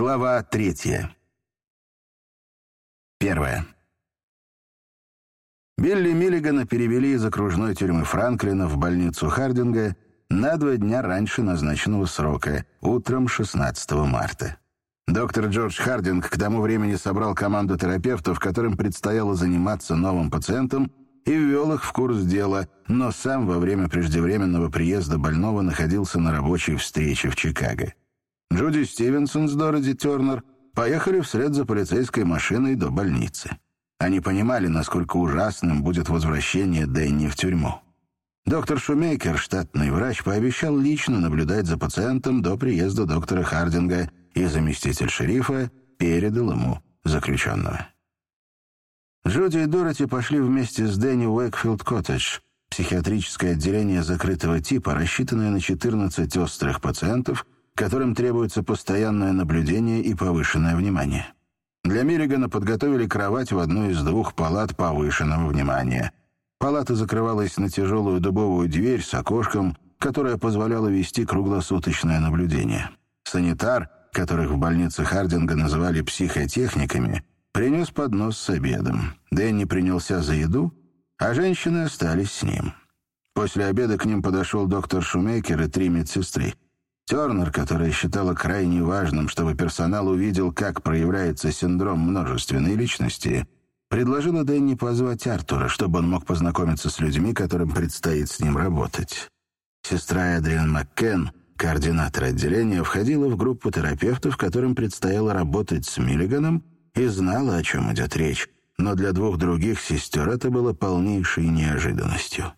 Глава третья. Первая. Билли Миллигана перевели из окружной тюрьмы Франклина в больницу Хардинга на два дня раньше назначенного срока, утром 16 марта. Доктор Джордж Хардинг к тому времени собрал команду терапевтов, которым предстояло заниматься новым пациентом, и ввел их в курс дела, но сам во время преждевременного приезда больного находился на рабочей встрече в Чикаго. Джуди Стивенсон с Дороти Тернер поехали вслед за полицейской машиной до больницы. Они понимали, насколько ужасным будет возвращение Дэнни в тюрьму. Доктор Шумейкер, штатный врач, пообещал лично наблюдать за пациентом до приезда доктора Хардинга – и заместитель шерифа передал ему заключенного. Джуди и Дороти пошли вместе с Дэнни Уэкфилд-Коттедж, психиатрическое отделение закрытого типа, рассчитанное на 14 острых пациентов, которым требуется постоянное наблюдение и повышенное внимание. Для Миллигана подготовили кровать в одну из двух палат повышенного внимания. Палата закрывалась на тяжелую дубовую дверь с окошком, которая позволяла вести круглосуточное наблюдение. Санитар — которых в больнице Хардинга называли психотехниками, принес поднос с обедом. Дэнни принялся за еду, а женщины остались с ним. После обеда к ним подошел доктор Шумейкер и три медсестры. Тернер, которая считала крайне важным, чтобы персонал увидел, как проявляется синдром множественной личности, предложила Дэнни позвать Артура, чтобы он мог познакомиться с людьми, которым предстоит с ним работать. Сестра Эдриан Маккен Координатор отделения входила в группу терапевтов, которым предстояло работать с Миллиганом, и знала, о чем идет речь, но для двух других сестер это было полнейшей неожиданностью.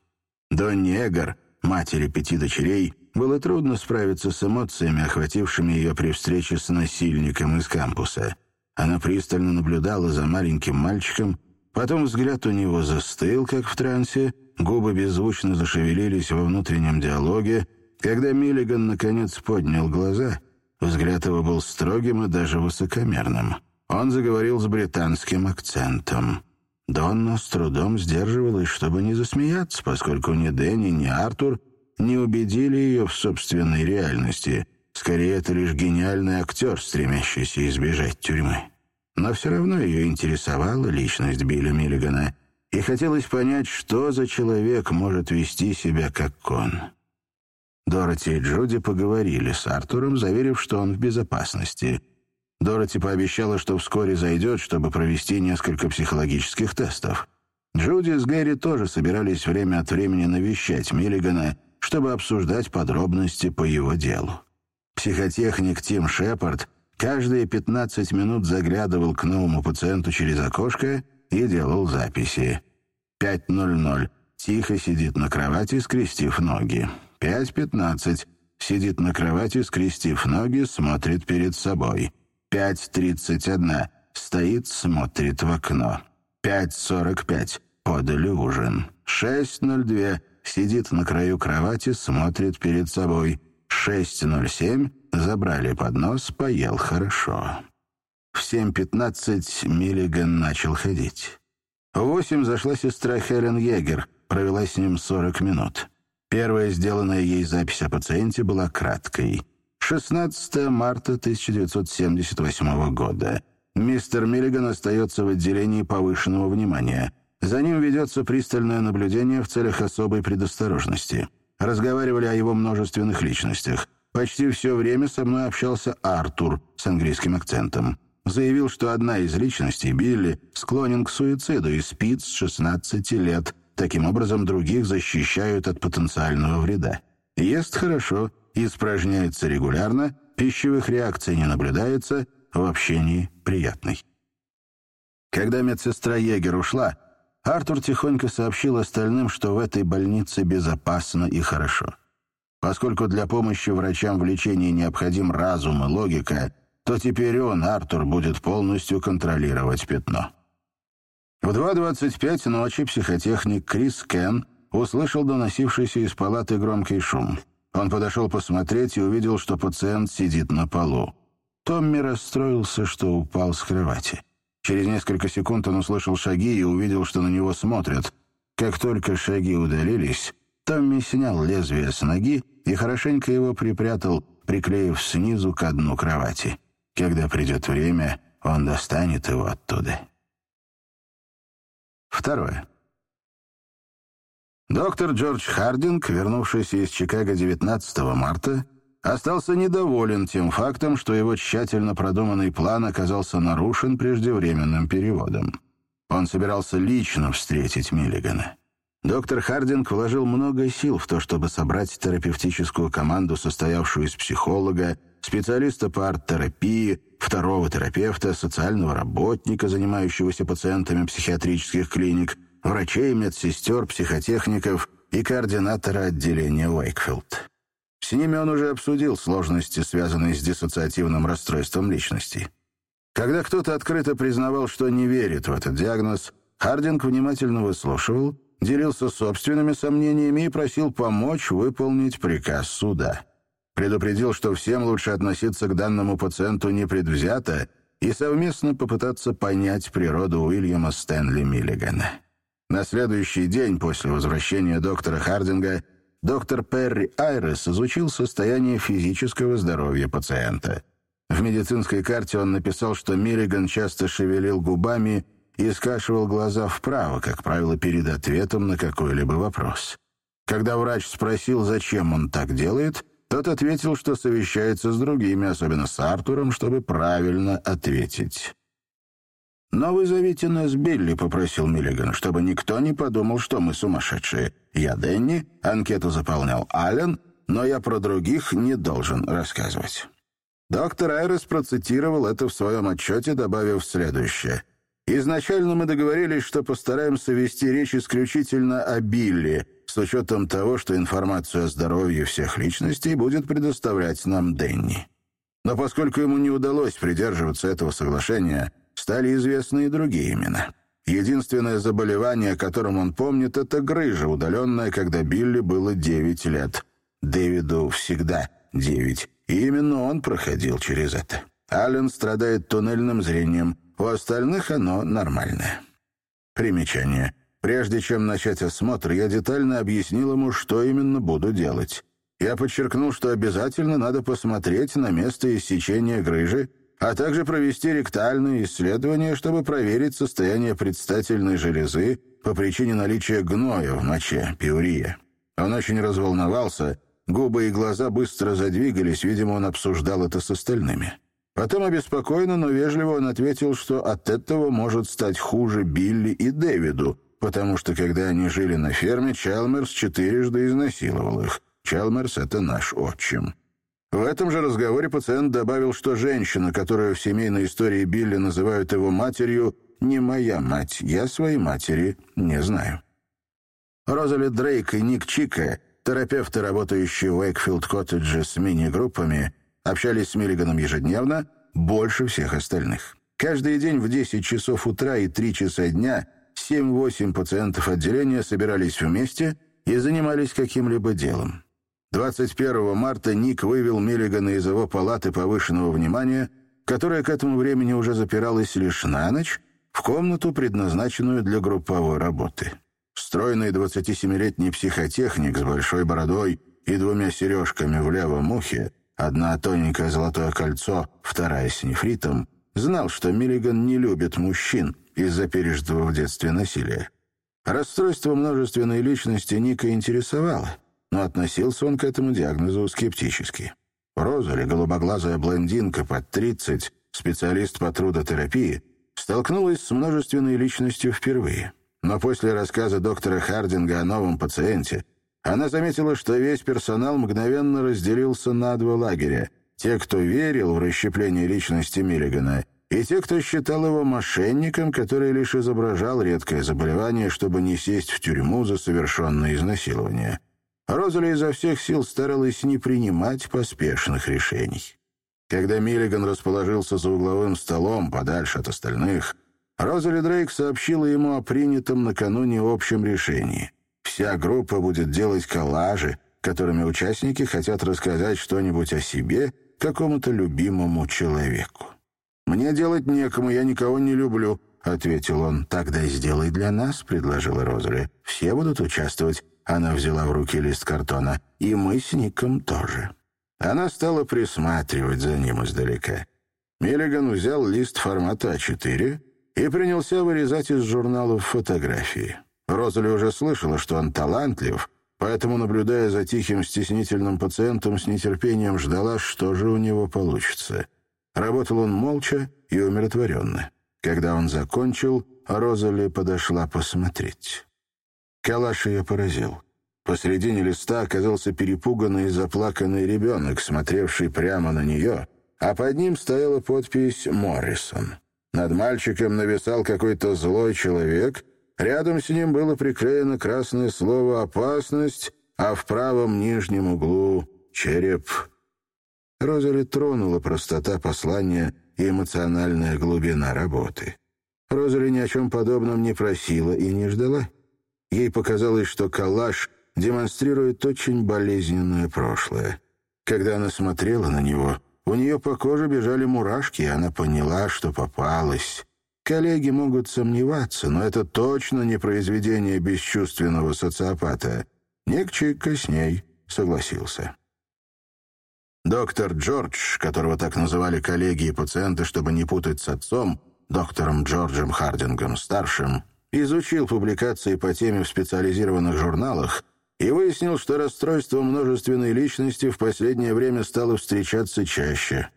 Донни Эгор, матери пяти дочерей, было трудно справиться с эмоциями, охватившими ее при встрече с насильником из кампуса. Она пристально наблюдала за маленьким мальчиком, потом взгляд у него застыл, как в трансе, губы беззвучно зашевелились во внутреннем диалоге — когда Миллиган наконец поднял глаза, взгляд его был строгим и даже высокомерным. Он заговорил с британским акцентом. Донна с трудом сдерживалась, чтобы не засмеяться, поскольку ни Дэнни, ни Артур не убедили ее в собственной реальности. Скорее, это лишь гениальный актер, стремящийся избежать тюрьмы. Но все равно ее интересовала личность Билля Миллигана, и хотелось понять, что за человек может вести себя как он. Дороти и Джуди поговорили с Артуром, заверив, что он в безопасности. Дороти пообещала, что вскоре зайдет, чтобы провести несколько психологических тестов. Джуди с Гэри тоже собирались время от времени навещать Миллигана, чтобы обсуждать подробности по его делу. Психотехник Тим Шепард каждые 15 минут заглядывал к новому пациенту через окошко и делал записи. 5.00. Тихо сидит на кровати, скрестив ноги. Пять пятнадцать. Сидит на кровати, скрестив ноги, смотрит перед собой. Пять тридцать одна. Стоит, смотрит в окно. Пять сорок пять. Подали ужин. Шесть ноль две. Сидит на краю кровати, смотрит перед собой. Шесть ноль семь. Забрали поднос, поел хорошо. В семь пятнадцать Миллиган начал ходить. В восемь зашла сестра Хелен Егер, провела с ним сорок минут. Первая сделанная ей запись о пациенте была краткой. 16 марта 1978 года. Мистер Миллиган остается в отделении повышенного внимания. За ним ведется пристальное наблюдение в целях особой предосторожности. Разговаривали о его множественных личностях. Почти все время со мной общался Артур с английским акцентом. Заявил, что одна из личностей, Билли, склонен к суициду и спит с 16 лет – Таким образом, других защищают от потенциального вреда. Ест хорошо, испражняется регулярно, пищевых реакций не наблюдается, в общении приятный. Когда медсестра Егер ушла, Артур тихонько сообщил остальным, что в этой больнице безопасно и хорошо. Поскольку для помощи врачам в лечении необходим разум и логика, то теперь он, Артур, будет полностью контролировать пятно. В 2.25 ночи психотехник Крис Кен услышал доносившийся из палаты громкий шум. Он подошел посмотреть и увидел, что пациент сидит на полу. Томми расстроился, что упал с кровати. Через несколько секунд он услышал шаги и увидел, что на него смотрят. Как только шаги удалились, Томми снял лезвие с ноги и хорошенько его припрятал, приклеив снизу к дну кровати. Когда придет время, он достанет его оттуда. Второе. Доктор Джордж Хардинг, вернувшийся из Чикаго 19 марта, остался недоволен тем фактом, что его тщательно продуманный план оказался нарушен преждевременным переводом. Он собирался лично встретить Миллигана. Доктор Хардинг вложил много сил в то, чтобы собрать терапевтическую команду, состоявшую из психолога, специалиста по арт-терапии, второго терапевта, социального работника, занимающегося пациентами психиатрических клиник, врачей, медсестер, психотехников и координатора отделения Уэйкфилд. С ними он уже обсудил сложности, связанные с диссоциативным расстройством личности. Когда кто-то открыто признавал, что не верит в этот диагноз, Хардинг внимательно выслушивал, делился собственными сомнениями и просил помочь выполнить приказ суда. Предупредил, что всем лучше относиться к данному пациенту непредвзято и совместно попытаться понять природу Уильяма Стэнли Миллигана. На следующий день после возвращения доктора Хардинга доктор Перри Айрес изучил состояние физического здоровья пациента. В медицинской карте он написал, что Миллиган часто шевелил губами и скашивал глаза вправо, как правило, перед ответом на какой-либо вопрос. Когда врач спросил, зачем он так делает, тот ответил, что совещается с другими, особенно с Артуром, чтобы правильно ответить. «Но вызовите нас, Билли», — попросил Миллиган, «чтобы никто не подумал, что мы сумасшедшие. Я Дэнни, анкету заполнял Аллен, но я про других не должен рассказывать». Доктор Айрес процитировал это в своем отчете, добавив следующее. «Изначально мы договорились, что постараемся вести речь исключительно о Билли, с учетом того, что информацию о здоровье всех личностей будет предоставлять нам Дэнни. Но поскольку ему не удалось придерживаться этого соглашения, стали известны и другие имена. Единственное заболевание, о котором он помнит, это грыжа, удаленная, когда Билли было 9 лет. Дэвиду всегда 9. И именно он проходил через это. Аллен страдает туннельным зрением, у остальных оно нормальное. Примечание. Прежде чем начать осмотр, я детально объяснил ему, что именно буду делать. Я подчеркнул, что обязательно надо посмотреть на место иссечения грыжи, а также провести ректальные исследования, чтобы проверить состояние предстательной железы по причине наличия гноя в моче, пиурия. Он очень разволновался, губы и глаза быстро задвигались, видимо, он обсуждал это с остальными. Потом обеспокоенно, но вежливо он ответил, что от этого может стать хуже Билли и Дэвиду, потому что, когда они жили на ферме, Чалмерс четырежды изнасиловал их. Чалмерс — это наш отчим. В этом же разговоре пациент добавил, что женщина, которую в семейной истории Билли называют его матерью, не моя мать, я своей матери не знаю. Розали Дрейк и Ник Чика, терапевты, работающие в Уэйкфилд-коттедже с мини-группами, общались с Миллиганом ежедневно, больше всех остальных. Каждый день в 10 часов утра и 3 часа дня — 7-8 пациентов отделения собирались вместе и занимались каким-либо делом. 21 марта Ник вывел Миллигана из его палаты повышенного внимания, которая к этому времени уже запиралась лишь на ночь, в комнату, предназначенную для групповой работы. Стройный 27-летний психотехник с большой бородой и двумя сережками в левом ухе, одна тоненькое золотое кольцо, вторая с нефритом, знал, что Миллиган не любит мужчин, из-за пережитого в детстве насилия. Расстройство множественной личности Ника интересовало, но относился он к этому диагнозу скептически. Розали, голубоглазая блондинка под 30, специалист по трудотерапии, столкнулась с множественной личностью впервые. Но после рассказа доктора Хардинга о новом пациенте она заметила, что весь персонал мгновенно разделился на два лагеря. Те, кто верил в расщепление личности Миллигана, и те, кто считал его мошенником, который лишь изображал редкое заболевание, чтобы не сесть в тюрьму за совершенное изнасилование. Розали изо всех сил старалась не принимать поспешных решений. Когда Миллиган расположился за угловым столом, подальше от остальных, Розали Дрейк сообщила ему о принятом накануне общем решении. Вся группа будет делать коллажи, которыми участники хотят рассказать что-нибудь о себе какому-то любимому человеку. «Мне делать некому, я никого не люблю», — ответил он. «Тогда сделай для нас», — предложила Розали. «Все будут участвовать». Она взяла в руки лист картона. «И мы с Ником тоже». Она стала присматривать за ним издалека. Миллиган взял лист формата А4 и принялся вырезать из журналов фотографии. Розали уже слышала, что он талантлив, поэтому, наблюдая за тихим стеснительным пациентом, с нетерпением ждала, что же у него получится. Работал он молча и умиротворенно. Когда он закончил, Розали подошла посмотреть. Калаш ее поразил. Посредине листа оказался перепуганный и заплаканный ребенок, смотревший прямо на нее, а под ним стояла подпись «Моррисон». Над мальчиком нависал какой-то злой человек, рядом с ним было приклеено красное слово «Опасность», а в правом нижнем углу — «Череп». Розали тронула простота послания и эмоциональная глубина работы. Розали ни о чем подобном не просила и не ждала. Ей показалось, что калаш демонстрирует очень болезненное прошлое. Когда она смотрела на него, у нее по коже бежали мурашки, и она поняла, что попалась. Коллеги могут сомневаться, но это точно не произведение бесчувственного социопата. С ней согласился. Доктор Джордж, которого так называли коллеги и пациенты, чтобы не путать с отцом, доктором Джорджем Хардингом-старшим, изучил публикации по теме в специализированных журналах и выяснил, что расстройство множественной личности в последнее время стало встречаться чаще.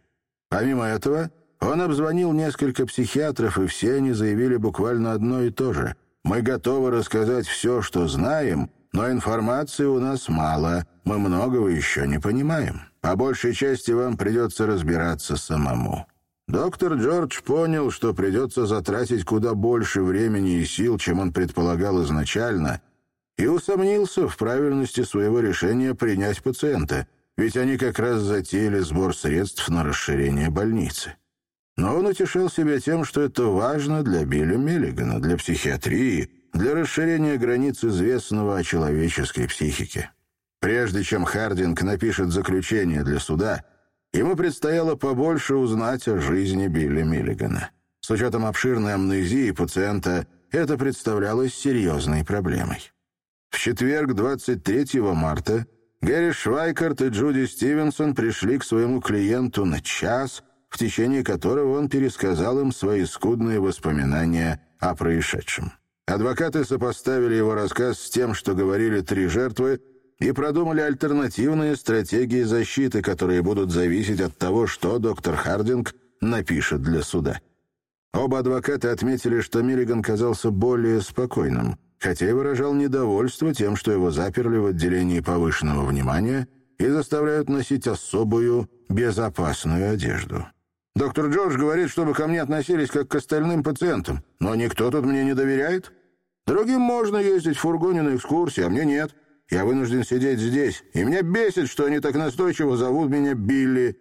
Помимо этого, он обзвонил несколько психиатров, и все они заявили буквально одно и то же. «Мы готовы рассказать все, что знаем, но информации у нас мало, мы многого еще не понимаем. По большей части вам придется разбираться самому». Доктор Джордж понял, что придется затратить куда больше времени и сил, чем он предполагал изначально, и усомнился в правильности своего решения принять пациента, ведь они как раз затеяли сбор средств на расширение больницы. Но он утешил себя тем, что это важно для Билля Миллигана, для психиатрии, для расширения границ известного о человеческой психике. Прежде чем Хардинг напишет заключение для суда — Ему предстояло побольше узнать о жизни Билли Миллигана. С учетом обширной амнезии пациента это представлялось серьезной проблемой. В четверг, 23 марта, Гэри Швайкарт и Джуди Стивенсон пришли к своему клиенту на час, в течение которого он пересказал им свои скудные воспоминания о происшедшем. Адвокаты сопоставили его рассказ с тем, что говорили три жертвы, и продумали альтернативные стратегии защиты, которые будут зависеть от того, что доктор Хардинг напишет для суда. Оба адвоката отметили, что Миллиган казался более спокойным, хотя и выражал недовольство тем, что его заперли в отделении повышенного внимания и заставляют носить особую безопасную одежду. «Доктор Джордж говорит, чтобы ко мне относились как к остальным пациентам, но никто тут мне не доверяет. Другим можно ездить в фургоне на экскурсии, а мне нет». Я вынужден сидеть здесь, и меня бесит, что они так настойчиво зовут меня Билли».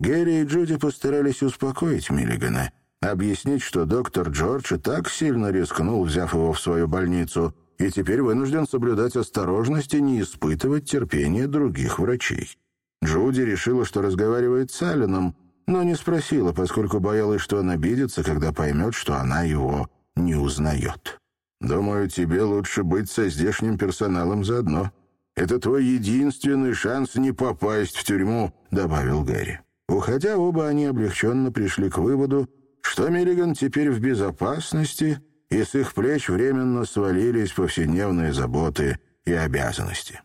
Гэри и Джуди постарались успокоить Миллигана, объяснить, что доктор Джордж так сильно рискнул, взяв его в свою больницу, и теперь вынужден соблюдать осторожность и не испытывать терпения других врачей. Джуди решила, что разговаривает с Алленом, но не спросила, поскольку боялась, что он обидится, когда поймет, что она его не узнает. Думаю, тебе лучше быть со здешним персоналом заодно. Это твой единственный шанс не попасть в тюрьму», — добавил Гэри. Уходя, оба они облегченно пришли к выводу, что Миллиган теперь в безопасности, и с их плеч временно свалились повседневные заботы и обязанности.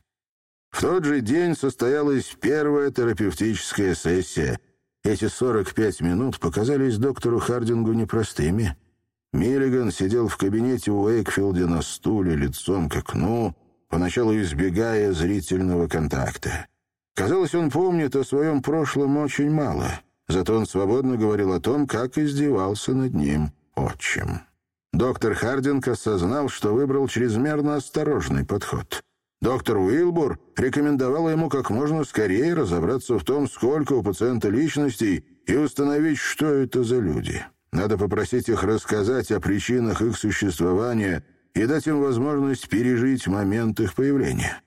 В тот же день состоялась первая терапевтическая сессия. Эти 45 минут показались доктору Хардингу непростыми — Миллиган сидел в кабинете у Уэйкфилда на стуле лицом к окну, поначалу избегая зрительного контакта. Казалось, он помнит о своем прошлом очень мало, зато он свободно говорил о том, как издевался над ним отчим. Доктор Хардинг осознал, что выбрал чрезмерно осторожный подход. Доктор Уилбур рекомендовал ему как можно скорее разобраться в том, сколько у пациента личностей, и установить, что это за люди. Надо попросить их рассказать о причинах их существования и дать им возможность пережить момент их появления.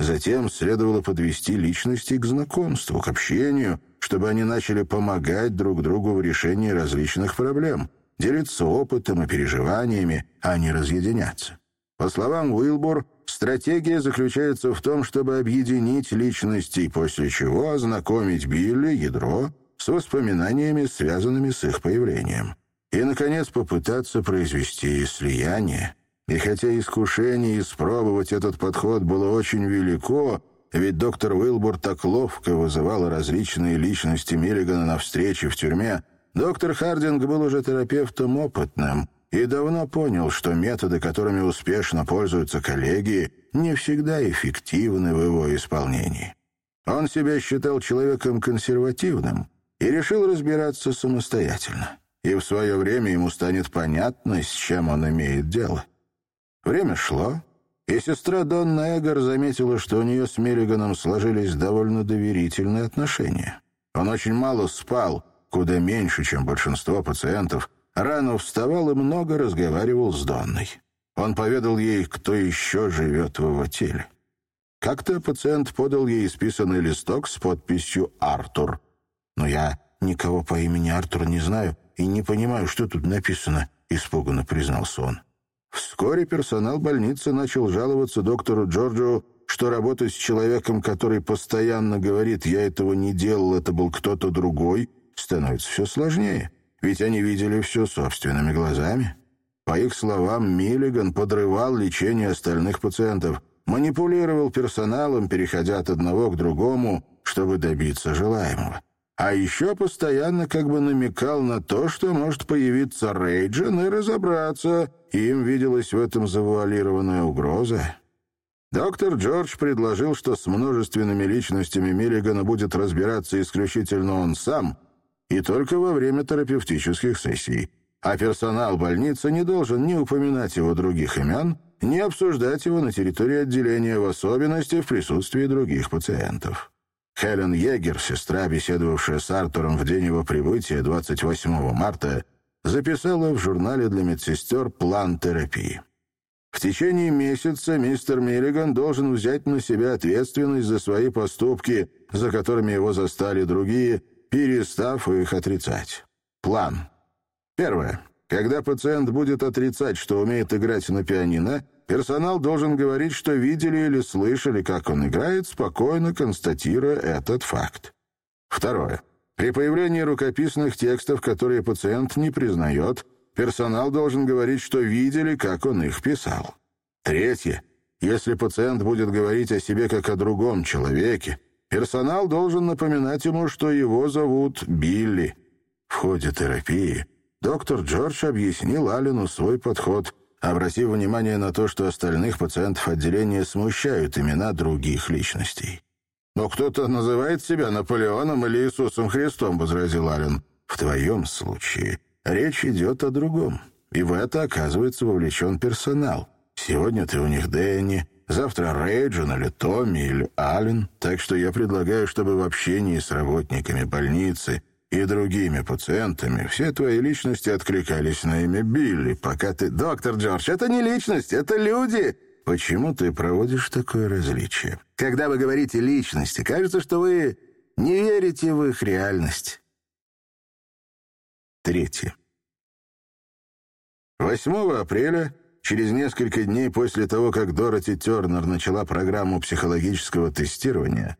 Затем следовало подвести личности к знакомству, к общению, чтобы они начали помогать друг другу в решении различных проблем, делиться опытом и переживаниями, а не разъединяться. По словам Уилбур, стратегия заключается в том, чтобы объединить личности, после чего ознакомить Билли, ядро, с воспоминаниями, связанными с их появлением. И, наконец, попытаться произвести слияние. И хотя искушение испробовать этот подход было очень велико, ведь доктор Уилбур так ловко вызывал различные личности Миллигана на встрече в тюрьме, доктор Хардинг был уже терапевтом опытным и давно понял, что методы, которыми успешно пользуются коллеги, не всегда эффективны в его исполнении. Он себя считал человеком консервативным и решил разбираться самостоятельно. И в свое время ему станет понятно, с чем он имеет дело. Время шло, и сестра Донна Эгор заметила, что у нее с Миллиганом сложились довольно доверительные отношения. Он очень мало спал, куда меньше, чем большинство пациентов, рано вставал и много разговаривал с Донной. Он поведал ей, кто еще живет в его теле. Как-то пациент подал ей исписанный листок с подписью «Артур». «Но я никого по имени Артур не знаю и не понимаю, что тут написано», — испуганно признался он. Вскоре персонал больницы начал жаловаться доктору Джорджу, что работать с человеком, который постоянно говорит «я этого не делал, это был кто-то другой», становится все сложнее, ведь они видели все собственными глазами. По их словам, Миллиган подрывал лечение остальных пациентов, манипулировал персоналом, переходя от одного к другому, чтобы добиться желаемого. А еще постоянно как бы намекал на то, что может появиться Рейджин и разобраться. Им виделась в этом завуалированная угроза. Доктор Джордж предложил, что с множественными личностями Миллигана будет разбираться исключительно он сам и только во время терапевтических сессий. А персонал больницы не должен ни упоминать его других имен, ни обсуждать его на территории отделения, в особенности в присутствии других пациентов. Хелен Егер, сестра, беседовавшая с Артуром в день его прибытия, 28 марта, записала в журнале для медсестер план терапии. В течение месяца мистер Миллиган должен взять на себя ответственность за свои поступки, за которыми его застали другие, перестав их отрицать. План. Первое. Когда пациент будет отрицать, что умеет играть на пианино, Персонал должен говорить, что видели или слышали, как он играет, спокойно констатируя этот факт. Второе. При появлении рукописных текстов, которые пациент не признает, персонал должен говорить, что видели, как он их писал. Третье. Если пациент будет говорить о себе как о другом человеке, персонал должен напоминать ему, что его зовут Билли. В ходе терапии доктор Джордж объяснил Аллену свой подход – обратив внимание на то, что остальных пациентов отделения смущают имена других личностей. «Но кто-то называет себя Наполеоном или Иисусом Христом», — возразил Аллен. «В твоем случае речь идет о другом, и в это, оказывается, вовлечен персонал. Сегодня ты у них Дэнни, завтра Рейджин или Томми или Аллен, так что я предлагаю, чтобы в общении с работниками больницы и другими пациентами, все твои личности откликались на имя Билли, пока ты... Доктор Джордж, это не личность, это люди! Почему ты проводишь такое различие? Когда вы говорите «личности», кажется, что вы не верите в их реальность. Третье. 8 апреля, через несколько дней после того, как Дороти Тернер начала программу психологического тестирования,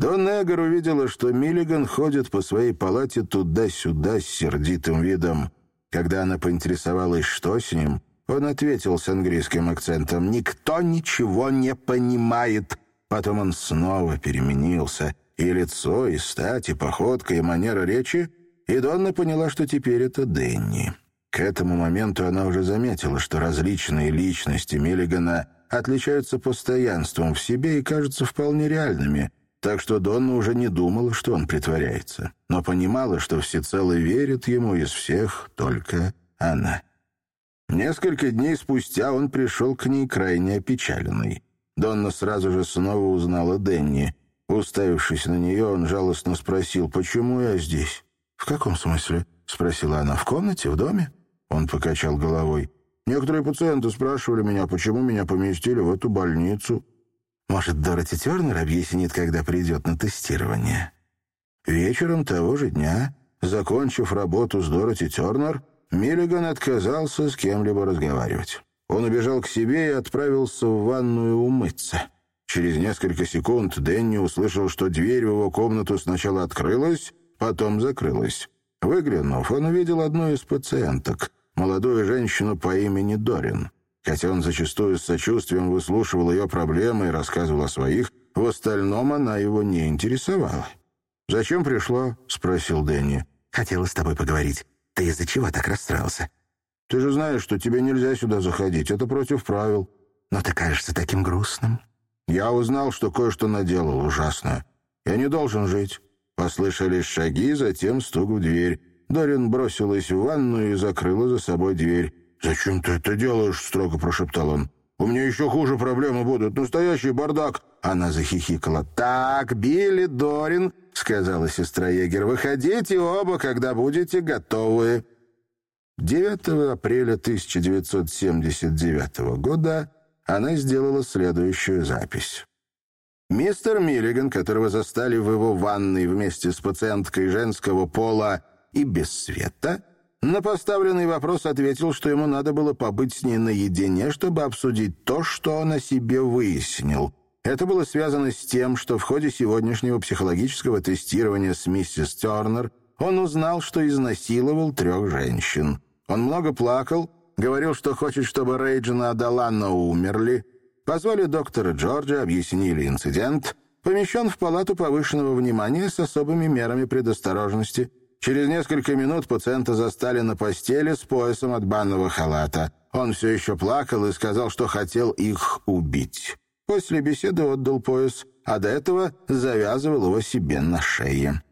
Дон Эгор увидела, что Миллиган ходит по своей палате туда-сюда с сердитым видом. Когда она поинтересовалась, что с ним, он ответил с английским акцентом «Никто ничего не понимает». Потом он снова переменился. И лицо, и стать, и походка, и манера речи. И Донна поняла, что теперь это Дэнни. К этому моменту она уже заметила, что различные личности Миллигана отличаются постоянством в себе и кажутся вполне реальными — так что Донна уже не думала, что он притворяется, но понимала, что всецело верит ему из всех только она. Несколько дней спустя он пришел к ней крайне опечаленный. Донна сразу же снова узнала Денни. Уставившись на нее, он жалостно спросил, «Почему я здесь?» «В каком смысле?» — спросила она. «В комнате? В доме?» Он покачал головой. «Некоторые пациенты спрашивали меня, почему меня поместили в эту больницу. Может, Дороти Тернер объяснит, когда придет на тестирование? Вечером того же дня, закончив работу с Дороти Тернер, Миллиган отказался с кем-либо разговаривать. Он убежал к себе и отправился в ванную умыться. Через несколько секунд Дэнни услышал, что дверь в его комнату сначала открылась, потом закрылась. Выглянув, он увидел одну из пациенток, молодую женщину по имени Дорин. Хотя он зачастую с сочувствием выслушивал ее проблемы и рассказывал о своих, в остальном она его не интересовала. «Зачем пришло?» — спросил Дэнни. «Хотела с тобой поговорить. Ты из-за чего так расстроился?» «Ты же знаешь, что тебе нельзя сюда заходить. Это против правил». «Но ты кажешься таким грустным». «Я узнал, что кое-что наделал ужасное. Я не должен жить». Послышались шаги, затем стук в дверь. Дорин бросилась в ванную и закрыла за собой дверь. «Зачем ты это делаешь?» — строго прошептал он. «У меня еще хуже проблемы будут. Настоящий бардак!» Она захихикала. «Так, Билли, Дорин!» — сказала сестра Егер. «Выходите оба, когда будете готовы». 9 апреля 1979 года она сделала следующую запись. Мистер Миллиган, которого застали в его ванной вместе с пациенткой женского пола и без света, на поставленный вопрос ответил, что ему надо было побыть с ней наедине, чтобы обсудить то, что он о себе выяснил. Это было связано с тем, что в ходе сегодняшнего психологического тестирования с миссис Тернер он узнал, что изнасиловал трех женщин. Он много плакал, говорил, что хочет, чтобы Рейджин и Адаланна умерли. Позвали доктора Джорджа, объяснили инцидент. Помещен в палату повышенного внимания с особыми мерами предосторожности. Через несколько минут пациента застали на постели с поясом от банного халата. Он все еще плакал и сказал, что хотел их убить. После беседы отдал пояс, а до этого завязывал его себе на шее.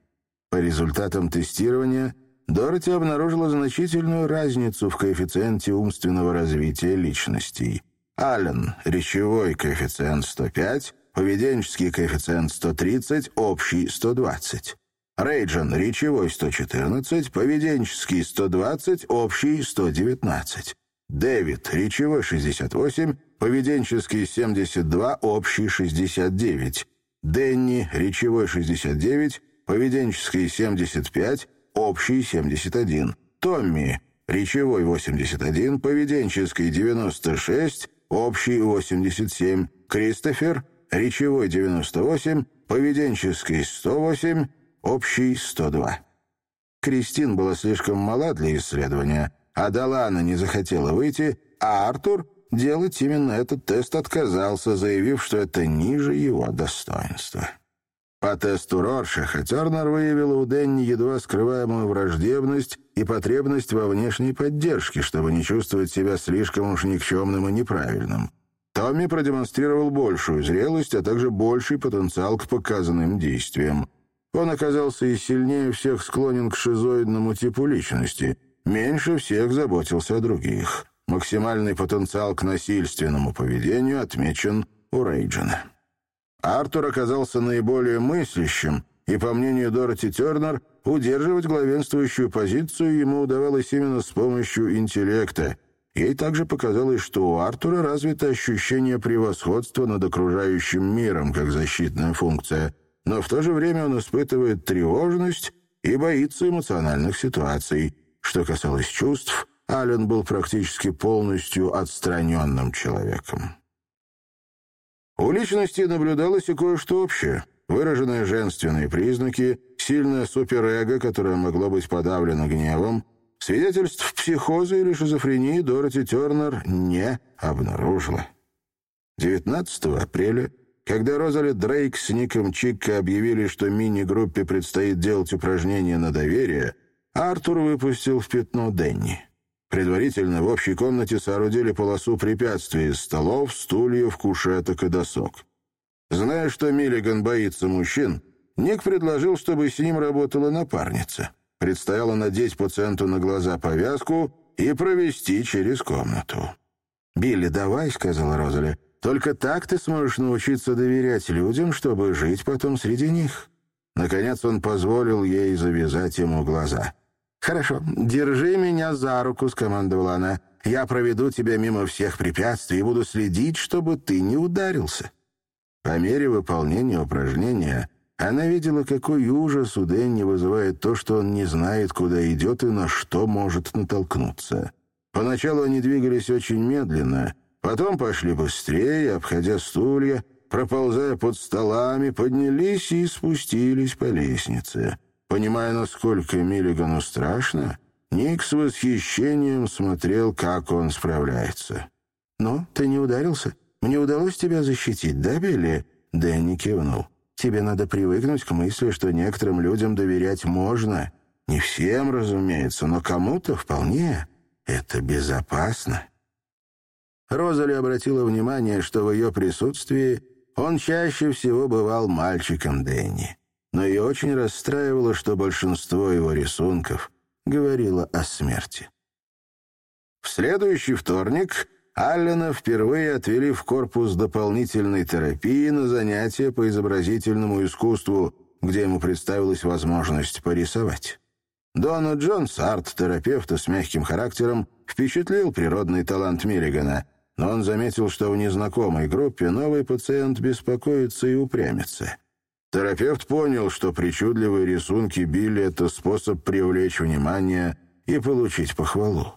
По результатам тестирования Дороти обнаружила значительную разницу в коэффициенте умственного развития личностей. Аллен — речевой коэффициент 105, поведенческий коэффициент 130, общий 120. Рейджин — речевой 114, поведенческий 120, общий 119. Дэвид — речевой 68, поведенческий 72, общий 69. Дэнни — речевой 69, поведенческий 75, общий 71. Томми — речевой 81, поведенческий 96, общий 87. Кристофер — речевой 98, поведенческий 108, общий 102. Кристин была слишком мала для исследования, а Далана не захотела выйти, а Артур делать именно этот тест отказался, заявив, что это ниже его достоинства. По тесту Роршаха Тернер выявила у Дэнни едва скрываемую враждебность и потребность во внешней поддержке, чтобы не чувствовать себя слишком уж никчемным и неправильным. Томми продемонстрировал большую зрелость, а также больший потенциал к показанным действиям. Он оказался и сильнее всех склонен к шизоидному типу личности, меньше всех заботился о других. Максимальный потенциал к насильственному поведению отмечен у Рейджина. Артур оказался наиболее мыслящим, и, по мнению Дороти Тернер, удерживать главенствующую позицию ему удавалось именно с помощью интеллекта. Ей также показалось, что у Артура развито ощущение превосходства над окружающим миром как защитная функция – но в то же время он испытывает тревожность и боится эмоциональных ситуаций. Что касалось чувств, Аллен был практически полностью отстраненным человеком. У личности наблюдалось и кое-что общее. Выраженные женственные признаки, сильное суперэго, которое могло быть подавлено гневом, свидетельств психоза или шизофрении Дороти Тернер не обнаружила. 19 апреля когда Розали Дрейк с Ником Чикко объявили, что мини-группе предстоит делать упражнения на доверие, Артур выпустил в пятно Денни. Предварительно в общей комнате соорудили полосу препятствий из столов, стульев, кушеток и досок. Зная, что Миллиган боится мужчин, Ник предложил, чтобы с ним работала напарница. Предстояло надеть пациенту на глаза повязку и провести через комнату. «Билли, давай», — сказала Розали, только так ты сможешь научиться доверять людям, чтобы жить потом среди них». Наконец он позволил ей завязать ему глаза. «Хорошо, держи меня за руку», — скомандовала она. «Я проведу тебя мимо всех препятствий и буду следить, чтобы ты не ударился». По мере выполнения упражнения она видела, какой ужас у Дэнни вызывает то, что он не знает, куда идет и на что может натолкнуться. Поначалу они двигались очень медленно — Потом пошли быстрее, обходя стулья, проползая под столами, поднялись и спустились по лестнице. Понимая, насколько Миллигану страшно, Ник с восхищением смотрел, как он справляется. «Ну, ты не ударился? Мне удалось тебя защитить, да, Билли?» Дэнни кивнул. «Тебе надо привыкнуть к мысли, что некоторым людям доверять можно. Не всем, разумеется, но кому-то вполне. Это безопасно». Розали обратила внимание, что в ее присутствии он чаще всего бывал мальчиком Дэнни. Но ее очень расстраивало, что большинство его рисунков говорило о смерти. В следующий вторник Аллена впервые отвели в корпус дополнительной терапии на занятия по изобразительному искусству, где ему представилась возможность порисовать. Дона Джонс, арт-терапевта с мягким характером, впечатлил природный талант Миллигана — но он заметил, что в незнакомой группе новый пациент беспокоится и упрямится. Терапевт понял, что причудливые рисунки Билли — это способ привлечь внимание и получить похвалу.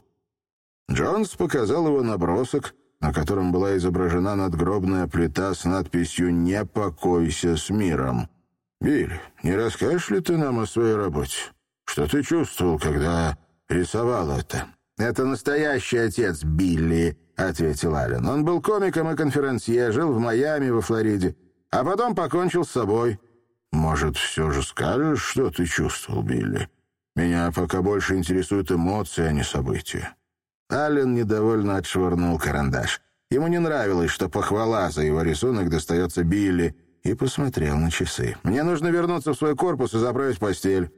Джонс показал его набросок, на котором была изображена надгробная плита с надписью «Не покойся с миром». «Билли, не расскажешь ли ты нам о своей работе? Что ты чувствовал, когда рисовал это?» «Это настоящий отец Билли», — ответил Аллен. «Он был комиком и конферансье, жил в Майами, во Флориде, а потом покончил с собой». «Может, все же скажешь, что ты чувствовал, Билли? Меня пока больше интересуют эмоции, а не события». Аллен недовольно отшвырнул карандаш. Ему не нравилось, что похвала за его рисунок достается Билли, и посмотрел на часы. «Мне нужно вернуться в свой корпус и заправить постель».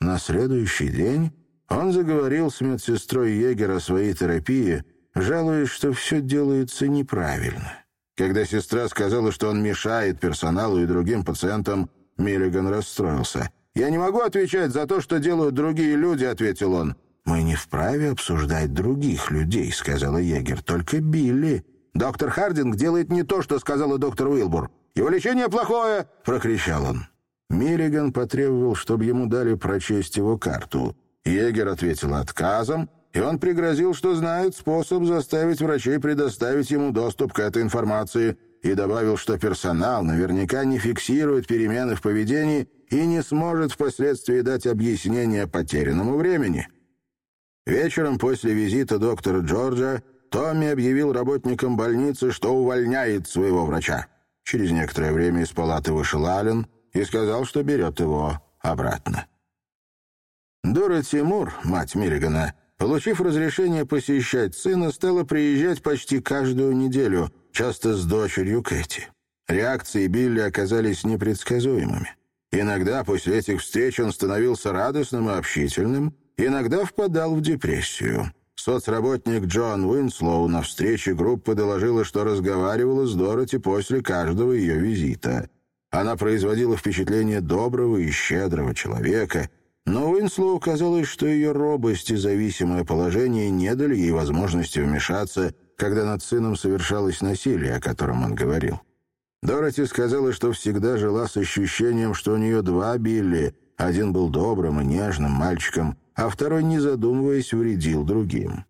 На следующий день он заговорил с медсестрой Егера о своей терапии, жалуясь, что все делается неправильно. Когда сестра сказала, что он мешает персоналу и другим пациентам, Миллиган расстроился. «Я не могу отвечать за то, что делают другие люди», — ответил он. «Мы не вправе обсуждать других людей», — сказала Егер, — «только Билли». «Доктор Хардинг делает не то, что сказала доктор Уилбур. Его лечение плохое!» — прокричал он. Миллиган потребовал, чтобы ему дали прочесть его карту. Егер ответил отказом, и он пригрозил, что знает способ заставить врачей предоставить ему доступ к этой информации, и добавил, что персонал наверняка не фиксирует перемены в поведении и не сможет впоследствии дать объяснение потерянному времени. Вечером после визита доктора Джорджа Томми объявил работникам больницы, что увольняет своего врача. Через некоторое время из палаты вышел Аллен и сказал, что берет его обратно. Дороти Мур, мать Миллигана, получив разрешение посещать сына, стала приезжать почти каждую неделю, часто с дочерью Кэти. Реакции Билли оказались непредсказуемыми. Иногда после этих встреч он становился радостным и общительным, иногда впадал в депрессию. Соцработник Джоан Уинслоу на встрече группы доложила, что разговаривала с Дороти после каждого ее визита. Она производила впечатление доброго и щедрого человека — но Уинслоу казалось, что ее робость и зависимое положение не дали ей возможности вмешаться, когда над сыном совершалось насилие, о котором он говорил. Дороти сказала, что всегда жила с ощущением, что у нее два Билли. Один был добрым и нежным мальчиком, а второй, не задумываясь, вредил другим.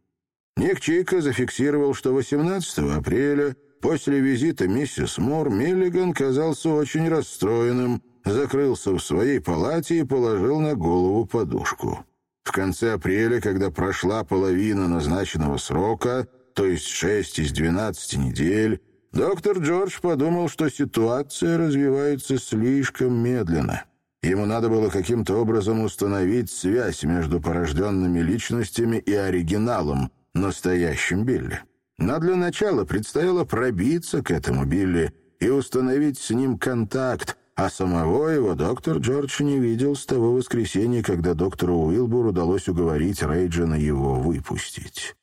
Ник Чикко зафиксировал, что 18 апреля, после визита миссис Мур, Миллиган казался очень расстроенным, закрылся в своей палате и положил на голову подушку. В конце апреля, когда прошла половина назначенного срока, то есть шесть из двенадцати недель, доктор Джордж подумал, что ситуация развивается слишком медленно. Ему надо было каким-то образом установить связь между порожденными личностями и оригиналом, настоящим Билли. Но для начала предстояло пробиться к этому Билли и установить с ним контакт, а самого его доктор Джордж не видел с того воскресенья, когда доктору Уилбур удалось уговорить Рейджина его выпустить.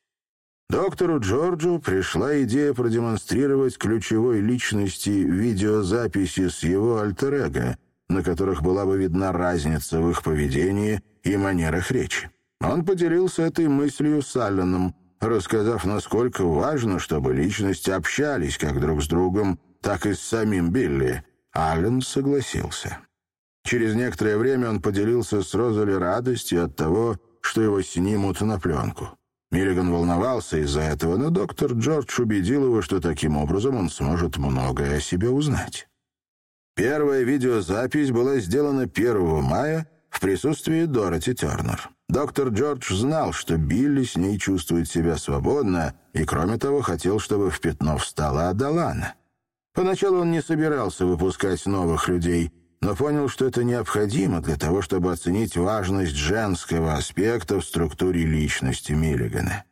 Доктору Джорджу пришла идея продемонстрировать ключевой личности видеозаписи с его альтер на которых была бы видна разница в их поведении и манерах речи. Он поделился этой мыслью с Алленом, рассказав, насколько важно, чтобы личности общались как друг с другом, так и с самим Билли, Аллен согласился. Через некоторое время он поделился с Розали радостью от того, что его снимут на пленку. Миллиган волновался из-за этого, но доктор Джордж убедил его, что таким образом он сможет многое о себе узнать. Первая видеозапись была сделана 1 мая в присутствии Дороти Тернер. Доктор Джордж знал, что Билли с ней чувствует себя свободно, и, кроме того, хотел, чтобы в пятно встала Адалана. Поначалу он не собирался выпускать новых людей, но понял, что это необходимо для того, чтобы оценить важность женского аспекта в структуре личности Миллигана.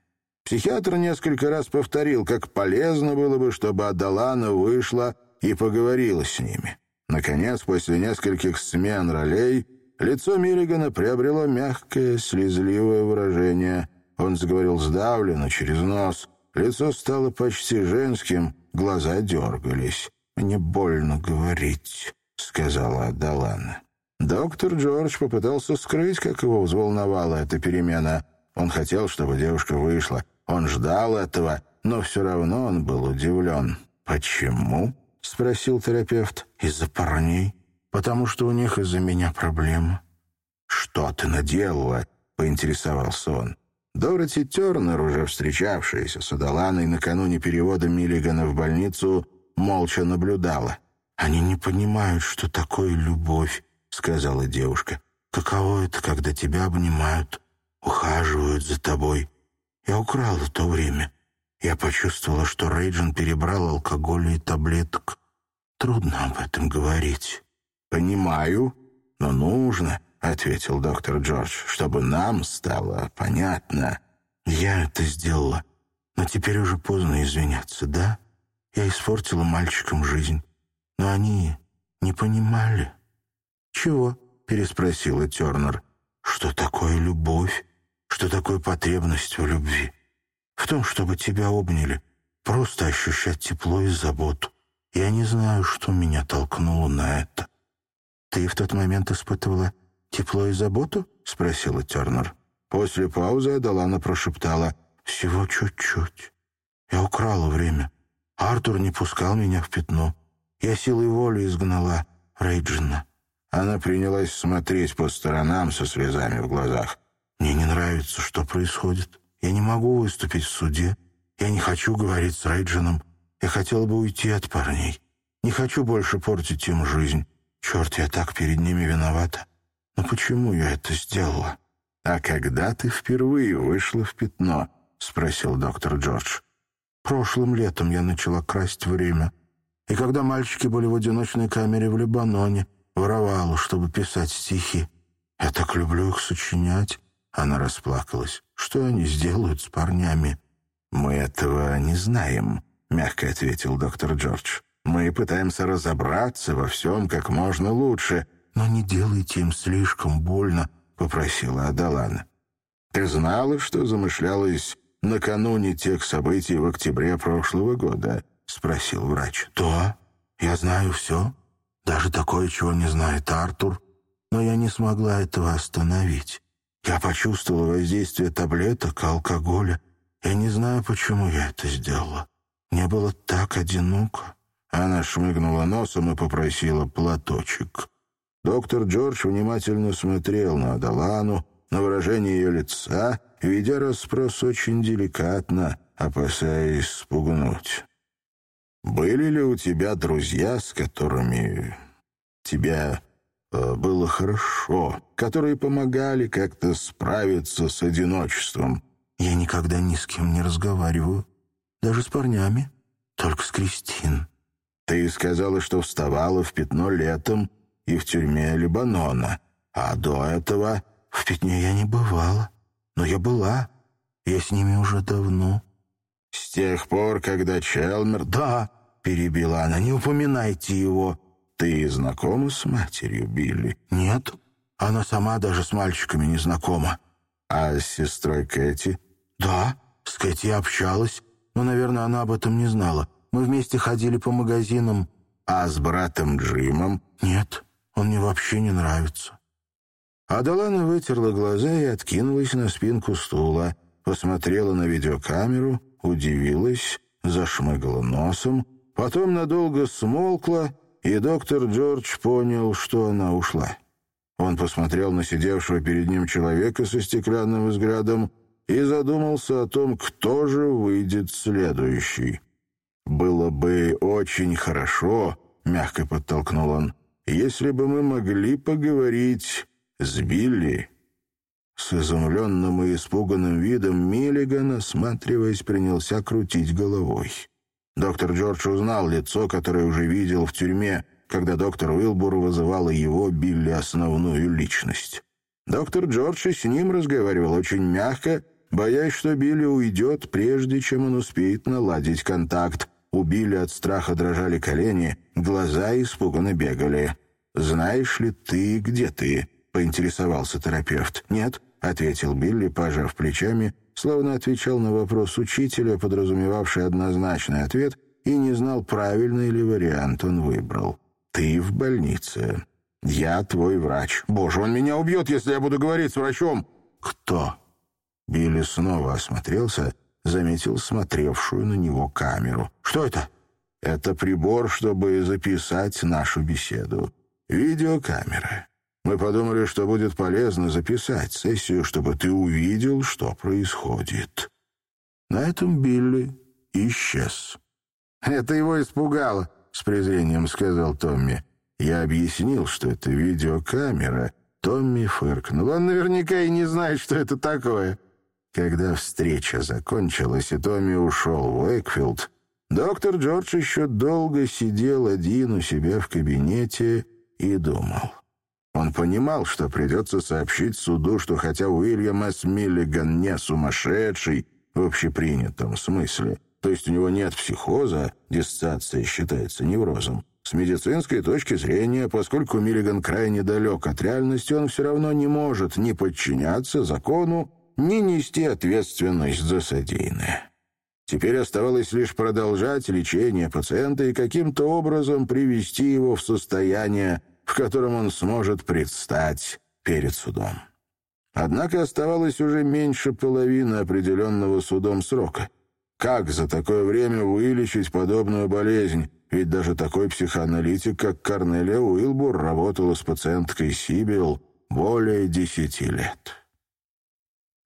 Психиатр несколько раз повторил, как полезно было бы, чтобы Адалана вышла и поговорила с ними. Наконец, после нескольких смен ролей, лицо Миллигана приобрело мягкое, слезливое выражение. Он заговорил сдавленно, через нос. Лицо стало почти женским, глаза дергались. «Мне больно говорить», — сказала Адалана. Доктор Джордж попытался скрыть, как его взволновала эта перемена. Он хотел, чтобы девушка вышла. Он ждал этого, но все равно он был удивлен. «Почему?» — спросил терапевт. «Из-за парней. Потому что у них из-за меня проблемы». «Что ты наделала?» — поинтересовался он. Дороти Тернер, уже встречавшаяся с Адаланой накануне перевода Миллигана в больницу, молча наблюдала. «Они не понимают, что такое любовь», — сказала девушка. «Каково это, когда тебя обнимают, ухаживают за тобой? Я украла то время. Я почувствовала, что Рейджин перебрал алкоголь и таблеток. Трудно об этом говорить. «Понимаю, но нужно», — ответил доктор Джордж, «чтобы нам стало понятно». «Я это сделала, но теперь уже поздно извиняться, да? Я испортила мальчикам жизнь, но они не понимали». «Чего?» — переспросила Тернер. «Что такое любовь? Что такое потребность в любви?» в том, чтобы тебя обняли, просто ощущать тепло и заботу. Я не знаю, что меня толкнуло на это. Ты в тот момент испытывала тепло и заботу? спросила Тернер. После паузы Адалана прошептала: "Всего чуть-чуть. Я украла время. Артур не пускал меня в пятно. Я силой воли изгнала Рейджина". Она принялась смотреть по сторонам со слезами в глазах. «Мне не нравится, что происходит. Я не могу выступить в суде. Я не хочу говорить с Рейджином. Я хотела бы уйти от парней. Не хочу больше портить им жизнь. Черт, я так перед ними виновата. Но почему я это сделала? «А когда ты впервые вышла в пятно?» — спросил доктор Джордж. «Прошлым летом я начала красть время. И когда мальчики были в одиночной камере в Лебаноне, воровала, чтобы писать стихи. Я так люблю их сочинять». Она расплакалась. Что они сделают с парнями? Мы этого не знаем, мягко ответил доктор Джордж. Мы пытаемся разобраться во всем как можно лучше. Но не делайте им слишком больно, попросила Адалана. Ты знала, что замышлялось накануне тех событий в октябре прошлого года? спросил врач. Да, я знаю все. Даже такое, чего не знает Артур. Но я не смогла этого остановить. Я почувствовала воздействие таблеток алкоголя. Я не знаю, почему я это сделала. Мне было так одиноко. Она шмыгнула носом и попросила платочек. Доктор Джордж внимательно смотрел на Адалану, на выражение ее лица, ведя расспрос очень деликатно, опасаясь спугнуть. «Были ли у тебя друзья, с которыми тебя Э, было хорошо, которые помогали как-то справиться с одиночеством. Я никогда ни с кем не разговариваю, даже с парнями, только с Кристин. Ты сказала, что вставала в пятно летом и в тюрьме Лебанона, а до этого в пятне я не бывала, но я была, я с ними уже давно. С тех пор, когда Челмер... Да, перебила она, не упоминайте его. «Ты знакома с матерью Билли?» «Нет. Она сама даже с мальчиками не знакома». «А с сестрой Кэти?» «Да, с Кэти я общалась, но, наверное, она об этом не знала. Мы вместе ходили по магазинам». «А с братом Джимом?» «Нет, он мне вообще не нравится». Адалана вытерла глаза и откинулась на спинку стула, посмотрела на видеокамеру, удивилась, зашмыгала носом, потом надолго смолкла и доктор Джордж понял, что она ушла. Он посмотрел на сидевшего перед ним человека со стеклянным взглядом и задумался о том, кто же выйдет следующий. «Было бы очень хорошо», — мягко подтолкнул он, «если бы мы могли поговорить с Билли. С изумленным и испуганным видом Миллиган, осматриваясь, принялся крутить головой. Доктор Джордж узнал лицо, которое уже видел в тюрьме, когда доктор Уилбур вызывал его, Билли, основную личность. Доктор Джордж и с ним разговаривал очень мягко, боясь, что Билли уйдет, прежде чем он успеет наладить контакт. У Билли от страха дрожали колени, глаза испуганно бегали. «Знаешь ли ты, где ты?» — поинтересовался терапевт. «Нет», — ответил Билли, пожав плечами, словно отвечал на вопрос учителя, подразумевавший однозначный ответ, и не знал, правильный ли вариант он выбрал. «Ты в больнице. Я твой врач. Боже, он меня убьет, если я буду говорить с врачом!» «Кто?» Билли снова осмотрелся, заметил смотревшую на него камеру. «Что это?» «Это прибор, чтобы записать нашу беседу. Видеокамера. Мы подумали, что будет полезно записать сессию, чтобы ты увидел, что происходит». На этом Билли исчез. «Это его испугало», — с презрением сказал Томми. Я объяснил, что это видеокамера. Томми фыркнул. Он наверняка и не знает, что это такое. Когда встреча закончилась, и Томми ушел в Уэкфилд, доктор Джордж еще долго сидел один у себя в кабинете и думал. Он понимал, что придется сообщить суду, что хотя Уильям С. Миллиган не сумасшедший в общепринятом смысле, то есть у него нет психоза, диссоциация считается неврозом, с медицинской точки зрения, поскольку Миллиган крайне далек от реальности, он все равно не может ни подчиняться закону, ни нести ответственность за содеянное. Теперь оставалось лишь продолжать лечение пациента и каким-то образом привести его в состояние, в котором он сможет предстать перед судом. Однако оставалось уже меньше половины определенного судом срока. Как за такое время вылечить подобную болезнь? Ведь даже такой психоаналитик, как Корнелия Уилбур, работала с пациенткой Сибил более десяти лет.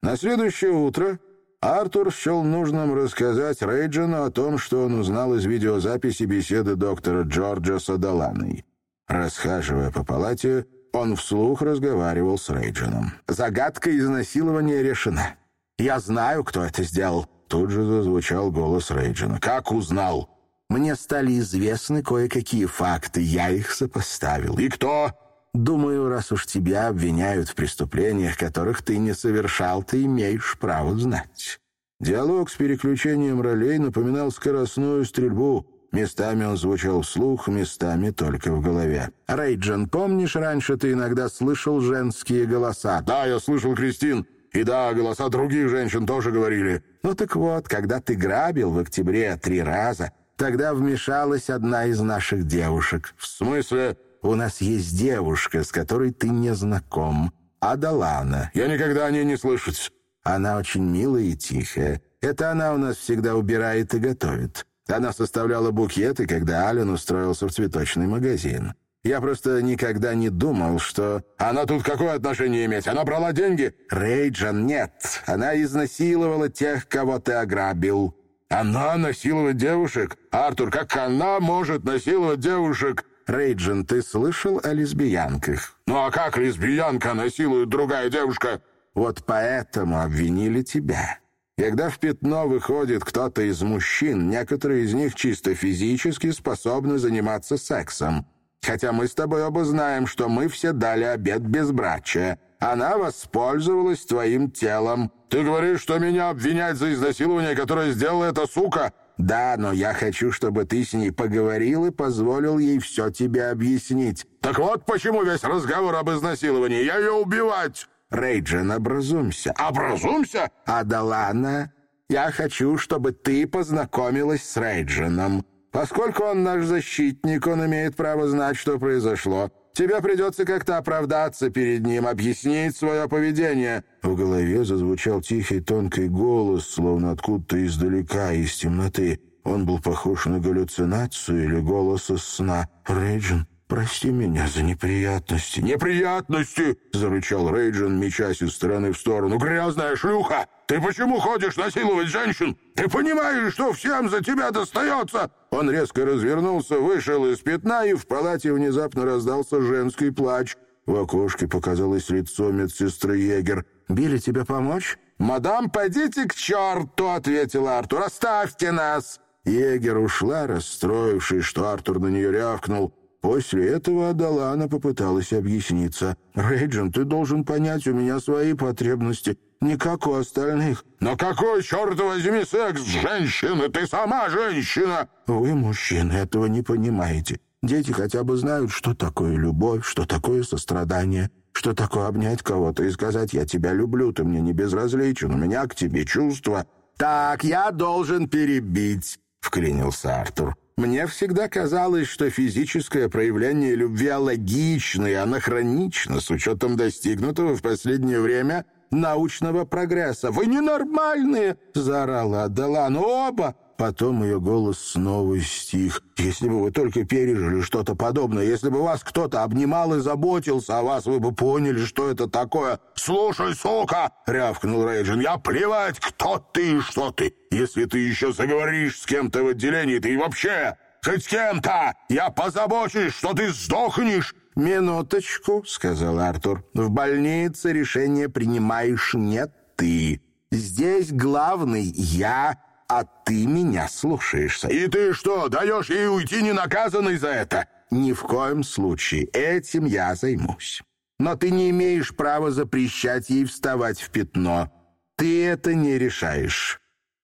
На следующее утро Артур счел нужным рассказать Рейджину о том, что он узнал из видеозаписи беседы доктора Джорджа с Адаланой. Расхаживая по палате, он вслух разговаривал с Рейджином. «Загадка изнасилования решена. Я знаю, кто это сделал». Тут же зазвучал голос Рейджина. «Как узнал?» «Мне стали известны кое-какие факты. Я их сопоставил». «И кто?» Думаю, раз уж тебя обвиняют в преступлениях, которых ты не совершал, ты имеешь право знать». Диалог с переключением ролей напоминал скоростную стрельбу. Местами он звучал вслух, местами только в голове. «Рейджин, помнишь, раньше ты иногда слышал женские голоса?» «Да, я слышал, Кристин. И да, голоса других женщин тоже говорили». «Ну так вот, когда ты грабил в октябре три раза, тогда вмешалась одна из наших девушек». «В смысле?» У нас есть девушка, с которой ты не знаком. Адалана. Я никогда о ней не слышать. Она очень милая и тихая. Это она у нас всегда убирает и готовит. Она составляла букеты, когда Ален устроился в цветочный магазин. Я просто никогда не думал, что... Она тут какое отношение имеет? Она брала деньги? Рейджан, нет. Она изнасиловала тех, кого ты ограбил. Она насиловать девушек? Артур, как она может насиловать девушек? Рейджин, ты слышал о лесбиянках? Ну а как лесбиянка насилует другая девушка? Вот поэтому обвинили тебя. Когда в пятно выходит кто-то из мужчин, некоторые из них чисто физически способны заниматься сексом. Хотя мы с тобой оба знаем, что мы все дали обед безбрачия. Она воспользовалась твоим телом. Ты говоришь, что меня обвинять за изнасилование, которое сделала эта сука? «Да, но я хочу, чтобы ты с ней поговорил и позволил ей все тебе объяснить». «Так вот почему весь разговор об изнасиловании. Я ее убивать!» «Рейджин, образумся». «Образумся?» «Адалана, я хочу, чтобы ты познакомилась с Рейджином. Поскольку он наш защитник, он имеет право знать, что произошло. Тебе придется как-то оправдаться перед ним, объяснить свое поведение». В голове зазвучал тихий тонкий голос, словно откуда-то издалека, из темноты. Он был похож на галлюцинацию или голос из сна. «Рейджин, прости меня за неприятности». «Неприятности!» — зарычал Рейджин, мечась из стороны в сторону. «Грязная шлюха! Ты почему ходишь насиловать женщин? Ты понимаешь, что всем за тебя достается?» Он резко развернулся, вышел из пятна, и в палате внезапно раздался женский плач. В окошке показалось лицо медсестры Егер. «Билли, тебе помочь?» «Мадам, пойдите к черту!» — ответил Артур. «Оставьте нас!» Егер ушла, расстроившись, что Артур на нее рявкнул. После этого Адалана попыталась объясниться. «Рейджин, ты должен понять, у меня свои потребности, не как у остальных». «Но какой, черт возьми, секс женщины? Ты сама женщина!» «Вы, мужчины, этого не понимаете. Дети хотя бы знают, что такое любовь, что такое сострадание, что такое обнять кого-то и сказать «я тебя люблю, ты мне не безразличен, у меня к тебе чувства». «Так, я должен перебить», — вклинился Артур. Мне всегда казалось, что физическое проявление любви алогично и анахронично с учетом достигнутого в последнее время научного прогресса. «Вы ненормальные!» — заорала Адалан. «Оба!» Потом ее голос снова стих. «Если бы вы только пережили что-то подобное, если бы вас кто-то обнимал и заботился о вас, вы бы поняли, что это такое». «Слушай, сука!» — рявкнул Рейджин. «Я плевать, кто ты и что ты. Если ты еще заговоришь с кем-то в отделении, ты вообще хоть с кем-то, я позабочусь, что ты сдохнешь». «Минуточку», — сказал Артур. «В больнице решение принимаешь не ты. Здесь главный я а ты меня слушаешься. И ты что, даешь ей уйти ненаказанной за это? Ни в коем случае. Этим я займусь. Но ты не имеешь права запрещать ей вставать в пятно. Ты это не решаешь.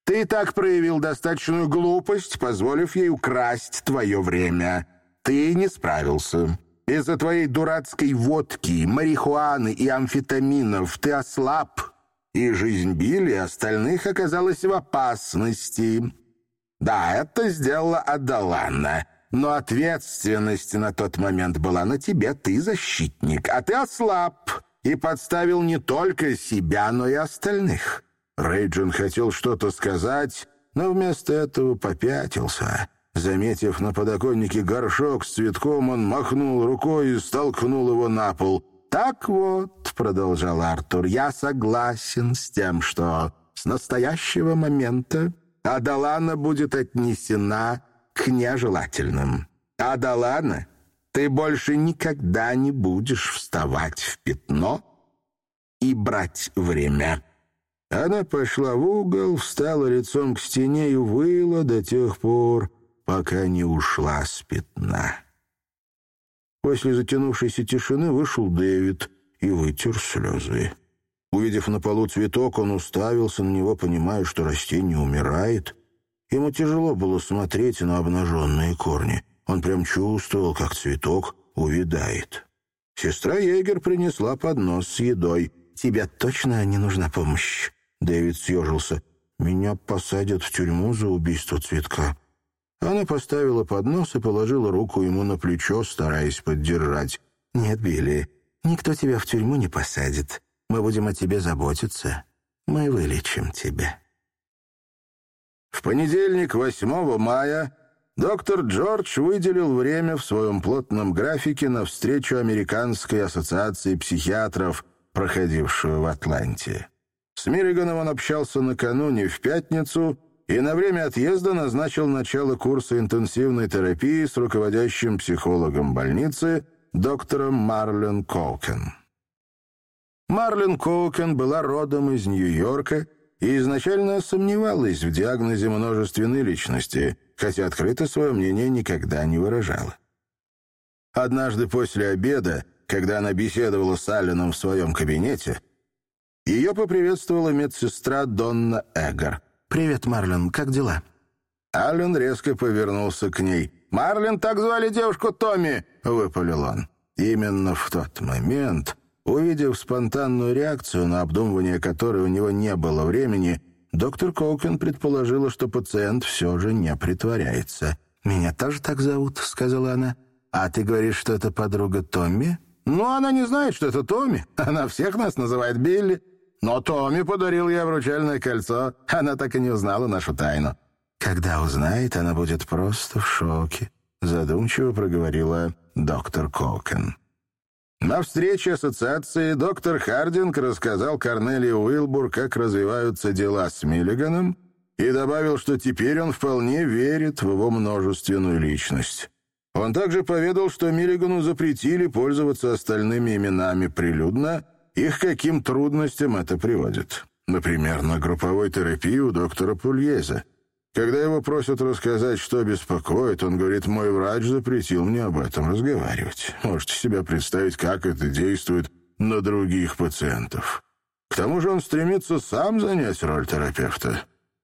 Ты так проявил достаточную глупость, позволив ей украсть твое время. Ты не справился. Из-за твоей дурацкой водки, марихуаны и амфетаминов ты ослаб и жизнь Билли остальных оказалась в опасности. Да, это сделала Адалана, но ответственность на тот момент была на тебе, ты защитник, а ты ослаб и подставил не только себя, но и остальных. Рейджин хотел что-то сказать, но вместо этого попятился. Заметив на подоконнике горшок с цветком, он махнул рукой и столкнул его на пол. «Так вот», — продолжал Артур, — «я согласен с тем, что с настоящего момента Адалана будет отнесена к нежелательным. Адалана, ты больше никогда не будешь вставать в пятно и брать время». Она пошла в угол, встала лицом к стене и выла до тех пор, пока не ушла с пятна. После затянувшейся тишины вышел Дэвид и вытер слезы. Увидев на полу цветок, он уставился на него, понимая, что растение умирает. Ему тяжело было смотреть на обнаженные корни. Он прям чувствовал, как цветок увядает. Сестра Егер принесла поднос с едой. «Тебе точно не нужна помощь?» Дэвид съежился. «Меня посадят в тюрьму за убийство цветка». Она поставила поднос и положила руку ему на плечо, стараясь поддержать. «Нет, Билли, никто тебя в тюрьму не посадит. Мы будем о тебе заботиться. Мы вылечим тебя». В понедельник, 8 мая, доктор Джордж выделил время в своем плотном графике на встречу Американской ассоциации психиатров, проходившую в Атланте. С Миллиганом он общался накануне в пятницу — и на время отъезда назначил начало курса интенсивной терапии с руководящим психологом больницы доктором Марлен Коукен. Марлен Коукен была родом из Нью-Йорка и изначально сомневалась в диагнозе множественной личности, хотя открыто свое мнение никогда не выражала. Однажды после обеда, когда она беседовала с Алленом в своем кабинете, ее поприветствовала медсестра Донна Эггар — «Привет, Марлен, как дела?» Аллен резко повернулся к ней. «Марлен, так звали девушку Томми!» — выпалил он. Именно в тот момент, увидев спонтанную реакцию, на обдумывание которой у него не было времени, доктор Коукен предположила, что пациент все же не притворяется. «Меня тоже так зовут», — сказала она. «А ты говоришь, что это подруга Томми?» «Ну, она не знает, что это Томми. Она всех нас называет Билли. Но Томми подарил ей обручальное кольцо. Она так и не узнала нашу тайну. Когда узнает, она будет просто в шоке, задумчиво проговорила доктор Коукен. На встрече ассоциации доктор Хардинг рассказал Корнелии Уилбур, как развиваются дела с Миллиганом, и добавил, что теперь он вполне верит в его множественную личность. Он также поведал, что Миллигану запретили пользоваться остальными именами прилюдно, их каким трудностям это приводит. Например, на групповой терапии у доктора Пульеза. Когда его просят рассказать, что беспокоит, он говорит, мой врач запретил мне об этом разговаривать. Можете себе представить, как это действует на других пациентов. К тому же он стремится сам занять роль терапевта.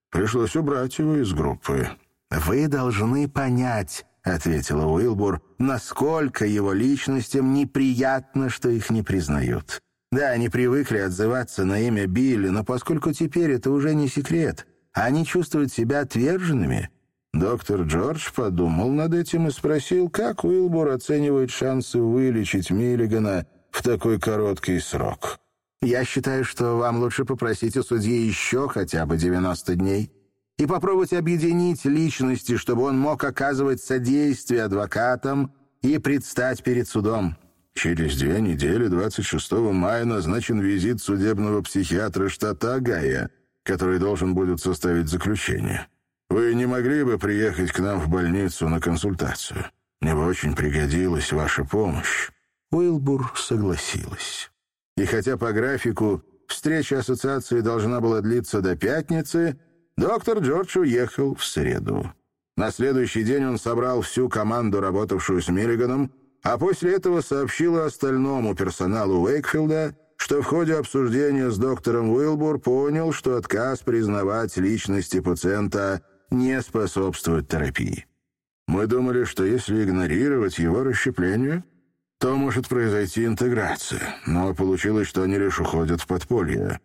Пришлось убрать его из группы. «Вы должны понять», — ответила Уилбур, «насколько его личностям неприятно, что их не признают. Да, они привыкли отзываться на имя Билли, но поскольку теперь это уже не секрет, они чувствуют себя отверженными». Доктор Джордж подумал над этим и спросил, как Уилбур оценивает шансы вылечить Миллигана в такой короткий срок. «Я считаю, что вам лучше попросить у судьи еще хотя бы 90 дней и попробовать объединить личности, чтобы он мог оказывать содействие адвокатам и предстать перед судом». Через две недели, 26 мая, назначен визит судебного психиатра штата Огайо, который должен будет составить заключение. Вы не могли бы приехать к нам в больницу на консультацию? Мне бы очень пригодилась ваша помощь». Уилбур согласилась. И хотя по графику встреча ассоциации должна была длиться до пятницы, доктор Джордж уехал в среду. На следующий день он собрал всю команду, работавшую с Миллиганом, а после этого сообщила остальному персоналу Уэйкфилда, что в ходе обсуждения с доктором Уилбур понял, что отказ признавать личности пациента не способствует терапии. Мы думали, что если игнорировать его расщепление, то может произойти интеграция, но получилось, что они лишь уходят в подполье.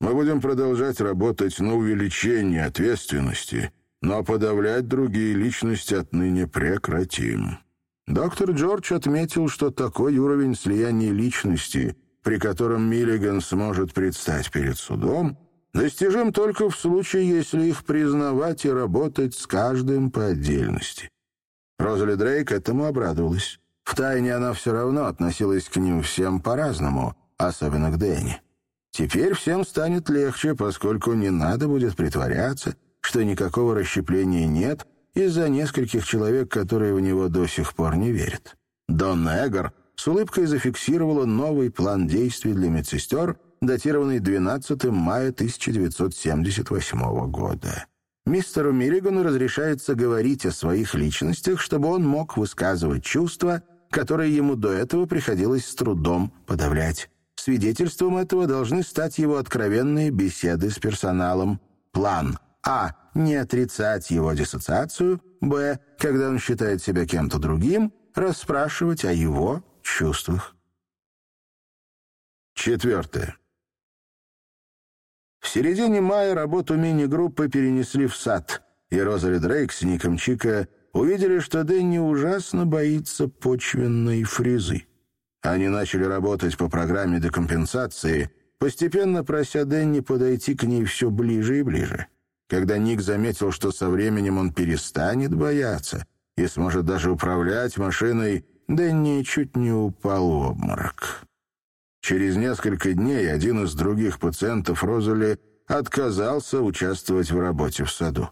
Мы будем продолжать работать на увеличение ответственности, но подавлять другие личности отныне прекратим. Доктор Джордж отметил, что такой уровень слияния личности, при котором Миллиган сможет предстать перед судом, достижим только в случае, если их признавать и работать с каждым по отдельности. Розали Дрейк этому обрадовалась. Втайне она все равно относилась к ним всем по-разному, особенно к Дэнни. Теперь всем станет легче, поскольку не надо будет притворяться, что никакого расщепления нет, из-за нескольких человек, которые в него до сих пор не верят. Дон Эгор с улыбкой зафиксировала новый план действий для медсестер, датированный 12 мая 1978 года. Мистеру Миллигану разрешается говорить о своих личностях, чтобы он мог высказывать чувства, которые ему до этого приходилось с трудом подавлять. Свидетельством этого должны стать его откровенные беседы с персоналом. План А не отрицать его диссоциацию, б, когда он считает себя кем-то другим, расспрашивать о его чувствах. Четвертое. В середине мая работу мини-группы перенесли в сад, и Розали Дрейк с Ником Чика увидели, что Дэнни ужасно боится почвенной фрезы. Они начали работать по программе декомпенсации, постепенно прося Дэнни подойти к ней все ближе и ближе. Когда Ник заметил, что со временем он перестанет бояться и сможет даже управлять машиной, Дэнни чуть не упал в обморок. Через несколько дней один из других пациентов Розали отказался участвовать в работе в саду.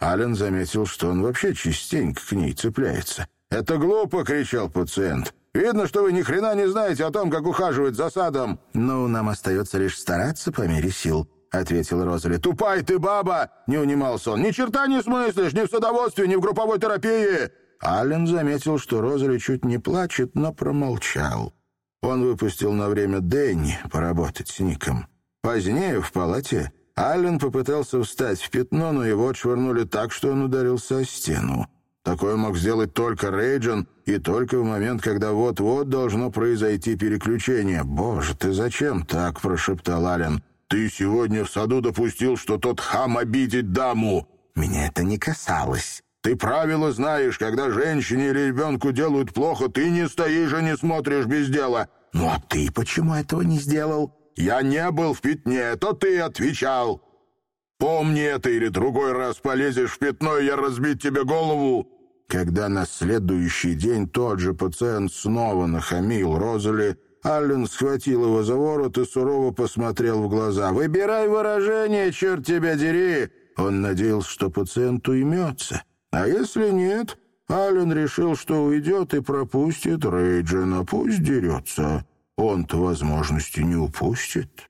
Ален заметил, что он вообще частенько к ней цепляется. «Это глупо!» — кричал пациент. «Видно, что вы ни хрена не знаете о том, как ухаживать за садом!» «Ну, нам остается лишь стараться по мере сил», — ответил Розали. «Тупай ты, баба!» — не унимался он. «Ни черта не смыслишь ни в садоводстве, ни в групповой терапии!» Аллен заметил, что Розали чуть не плачет, но промолчал. Он выпустил на время Дэнни поработать с Ником. Позднее, в палате, Аллен попытался встать в пятно, но его отшвырнули так, что он ударился о стену. Такое мог сделать только Рейджин, и только в момент, когда вот-вот должно произойти переключение. «Боже, ты зачем так?» — прошептал Аллен. Ты сегодня в саду допустил, что тот хам обидит даму. Меня это не касалось. Ты правила знаешь, когда женщине или ребенку делают плохо, ты не стоишь и не смотришь без дела. Ну а ты почему этого не сделал? Я не был в пятне, это ты отвечал. Помни это, или другой раз полезешь в пятно, и я разбить тебе голову. Когда на следующий день тот же пациент снова нахамил Розали, Аллен схватил его за ворот и сурово посмотрел в глаза. «Выбирай выражение, черт тебя дери!» Он надеялся, что пациент уймется. А если нет, Аллен решил, что уйдет и пропустит Рейджина. Пусть дерется. Он-то возможности не упустит.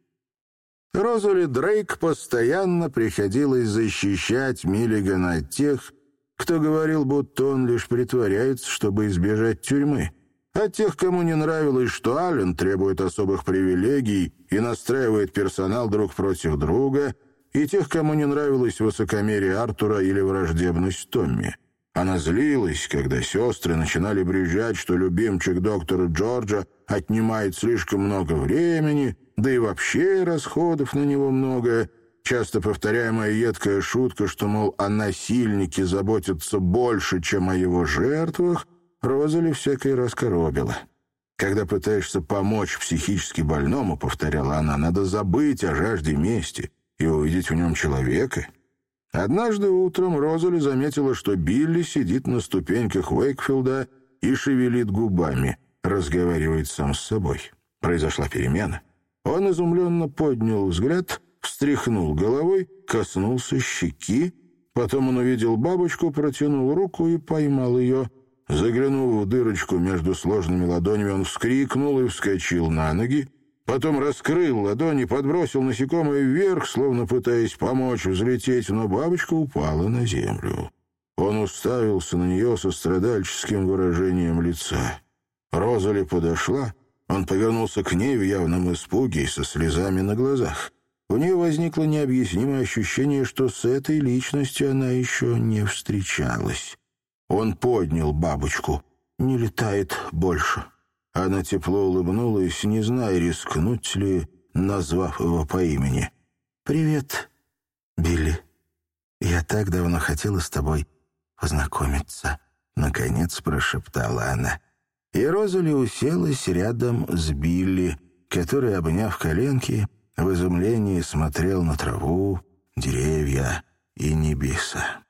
Розали Дрейк постоянно приходилось защищать Миллигана от тех, кто говорил, будто он лишь притворяется, чтобы избежать тюрьмы. От тех, кому не нравилось, что Аллен требует особых привилегий и настраивает персонал друг против друга, и тех, кому не нравилось высокомерие Артура или враждебность Томми. Она злилась, когда сестры начинали брюзжать, что любимчик доктора Джорджа отнимает слишком много времени, да и вообще расходов на него много. Часто повторяемая едкая шутка, что, мол, о насильнике заботятся больше, чем о его жертвах, Розали всякой раскоробила. Когда пытаешься помочь психически больному, повторяла она, надо забыть о жажде мести и увидеть в нем человека — Однажды утром Розали заметила, что Билли сидит на ступеньках Уэйкфилда и шевелит губами, разговаривает сам с собой. Произошла перемена. Он изумленно поднял взгляд, встряхнул головой, коснулся щеки, потом он увидел бабочку, протянул руку и поймал ее. Заглянув в дырочку между сложными ладонями, он вскрикнул и вскочил на ноги. Потом раскрыл ладони, подбросил насекомое вверх, словно пытаясь помочь взлететь, но бабочка упала на землю. Он уставился на нее со страдальческим выражением лица. Розали подошла, он повернулся к ней в явном испуге и со слезами на глазах. У нее возникло необъяснимое ощущение, что с этой личностью она еще не встречалась. Он поднял бабочку. «Не летает больше». Она тепло улыбнулась, не зная, рискнуть ли, назвав его по имени. «Привет, Билли. Я так давно хотела с тобой познакомиться», — наконец прошептала она. И Розали уселась рядом с Билли, который, обняв коленки, в изумлении смотрел на траву, деревья и небеса.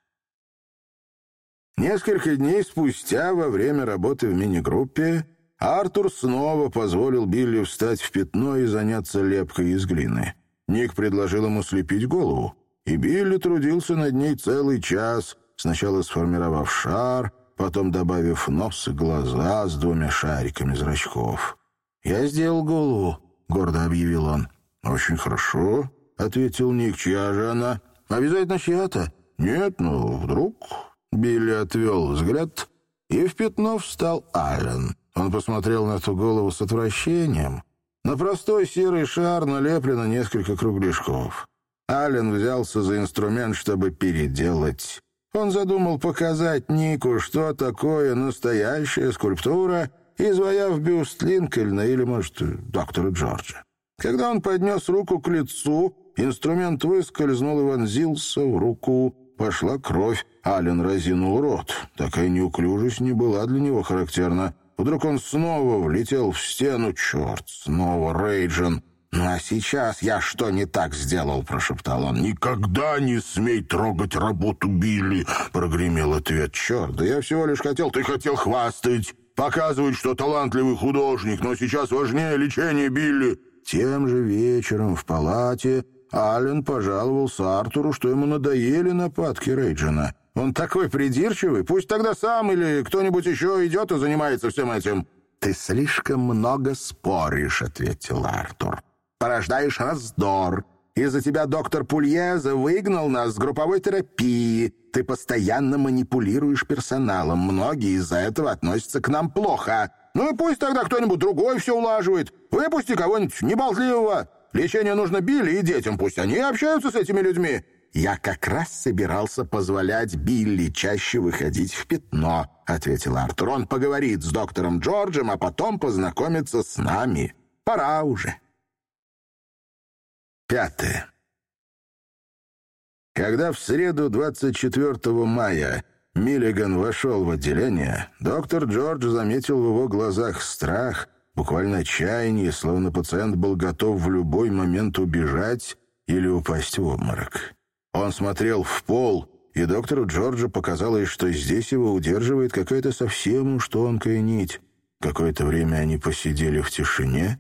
Несколько дней спустя, во время работы в мини-группе, Артур снова позволил Билли встать в пятно и заняться лепкой из глины. Ник предложил ему слепить голову, и Билли трудился над ней целый час, сначала сформировав шар, потом добавив нос и глаза с двумя шариками зрачков. «Я сделал голову», — гордо объявил он. «Очень хорошо», — ответил Ник. «Чья же она?» «Обязательно чья-то?» «Нет, ну, вдруг...» Билли отвел взгляд, и в пятно встал Аллен. Он посмотрел на эту голову с отвращением. На простой серый шар налеплено несколько кругляшков. Аллен взялся за инструмент, чтобы переделать. Он задумал показать Нику, что такое настоящая скульптура, изваяв бюст Линкольна или, может, доктора Джорджа. Когда он поднес руку к лицу, инструмент выскользнул и вонзился в руку. Пошла кровь. Аллен разинул рот. Такая неуклюжесть не была для него характерна. Вдруг он снова влетел в стену. Черт, снова Рейджин. «Ну а сейчас я что не так сделал?» — прошептал он. «Никогда не смей трогать работу Билли!» — прогремел ответ. «Черт, да я всего лишь хотел... Ты хотел хвастать, показывать, что талантливый художник, но сейчас важнее лечение Билли!» Тем же вечером в палате Аллен пожаловался Артуру, что ему надоели нападки Рейджина. Он такой придирчивый. Пусть тогда сам или кто-нибудь еще идет и занимается всем этим». «Ты слишком много споришь», — ответил Артур. «Порождаешь раздор. Из-за тебя доктор Пульеза выгнал нас с групповой терапии. Ты постоянно манипулируешь персоналом. Многие из-за этого относятся к нам плохо. Ну и пусть тогда кто-нибудь другой все улаживает. Выпусти кого-нибудь неболтливого. Лечение нужно Билли и детям. Пусть они общаются с этими людьми. «Я как раз собирался позволять Билли чаще выходить в пятно», — ответил Артур. «Он поговорит с доктором Джорджем, а потом познакомится с нами. Пора уже». Пятое. Когда в среду 24 мая Миллиган вошел в отделение, доктор Джордж заметил в его глазах страх, буквально отчаяние, словно пациент был готов в любой момент убежать или упасть в обморок. Он смотрел в пол, и доктору Джорджу показалось, что здесь его удерживает какая-то совсем уж тонкая нить. Какое-то время они посидели в тишине,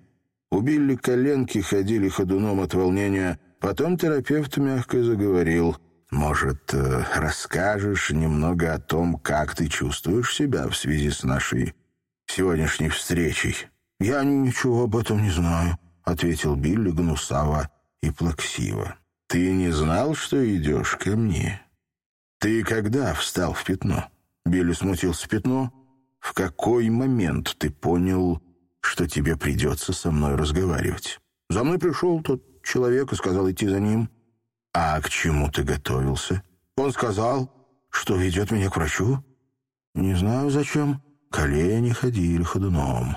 убили коленки, ходили ходуном от волнения. Потом терапевт мягко заговорил. Может, э, расскажешь немного о том, как ты чувствуешь себя в связи с нашей сегодняшней встречей?» «Я ничего об этом не знаю», — ответил Билли гнусаво и плаксиво. «Ты не знал, что идешь ко мне? Ты когда встал в пятно?» Билли смутился. «Пятно? В какой момент ты понял, что тебе придется со мной разговаривать?» «За мной пришел тот человек и сказал идти за ним». «А к чему ты готовился?» «Он сказал, что ведет меня к врачу». «Не знаю, зачем». Колени ходили ходуном.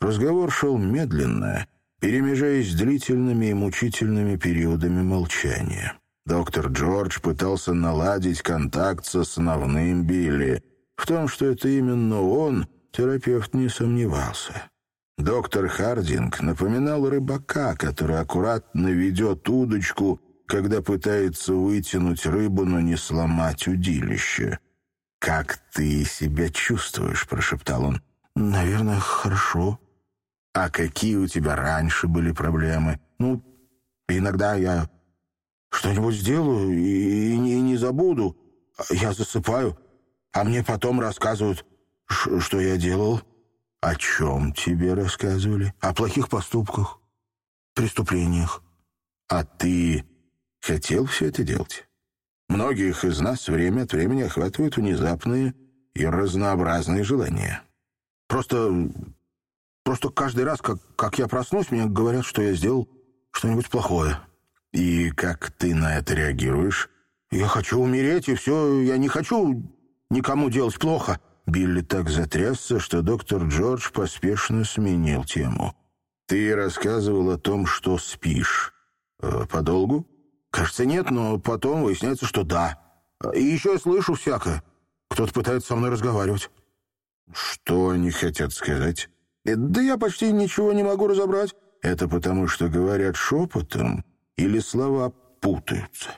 Разговор шел медленно, перемежаясь длительными и мучительными периодами молчания. Доктор Джордж пытался наладить контакт с основным Билли. В том, что это именно он, терапевт не сомневался. Доктор Хардинг напоминал рыбака, который аккуратно ведет удочку, когда пытается вытянуть рыбу, но не сломать удилище. «Как ты себя чувствуешь?» — прошептал он. «Наверное, хорошо». «А какие у тебя раньше были проблемы?» «Ну, иногда я что-нибудь сделаю и, не, не забуду. Я засыпаю, а мне потом рассказывают, что я делал». «О чем тебе рассказывали?» «О плохих поступках, преступлениях». «А ты хотел все это делать?» Многих из нас время от времени охватывают внезапные и разнообразные желания. Просто Просто каждый раз, как, как я проснусь, мне говорят, что я сделал что-нибудь плохое. И как ты на это реагируешь? Я хочу умереть, и все. Я не хочу никому делать плохо. Билли так затрясся, что доктор Джордж поспешно сменил тему. Ты рассказывал о том, что спишь. Э, подолгу? Кажется, нет, но потом выясняется, что да. И еще я слышу всякое. Кто-то пытается со мной разговаривать. Что они хотят сказать? Э, да я почти ничего не могу разобрать. Это потому, что говорят шепотом, или слова путаются,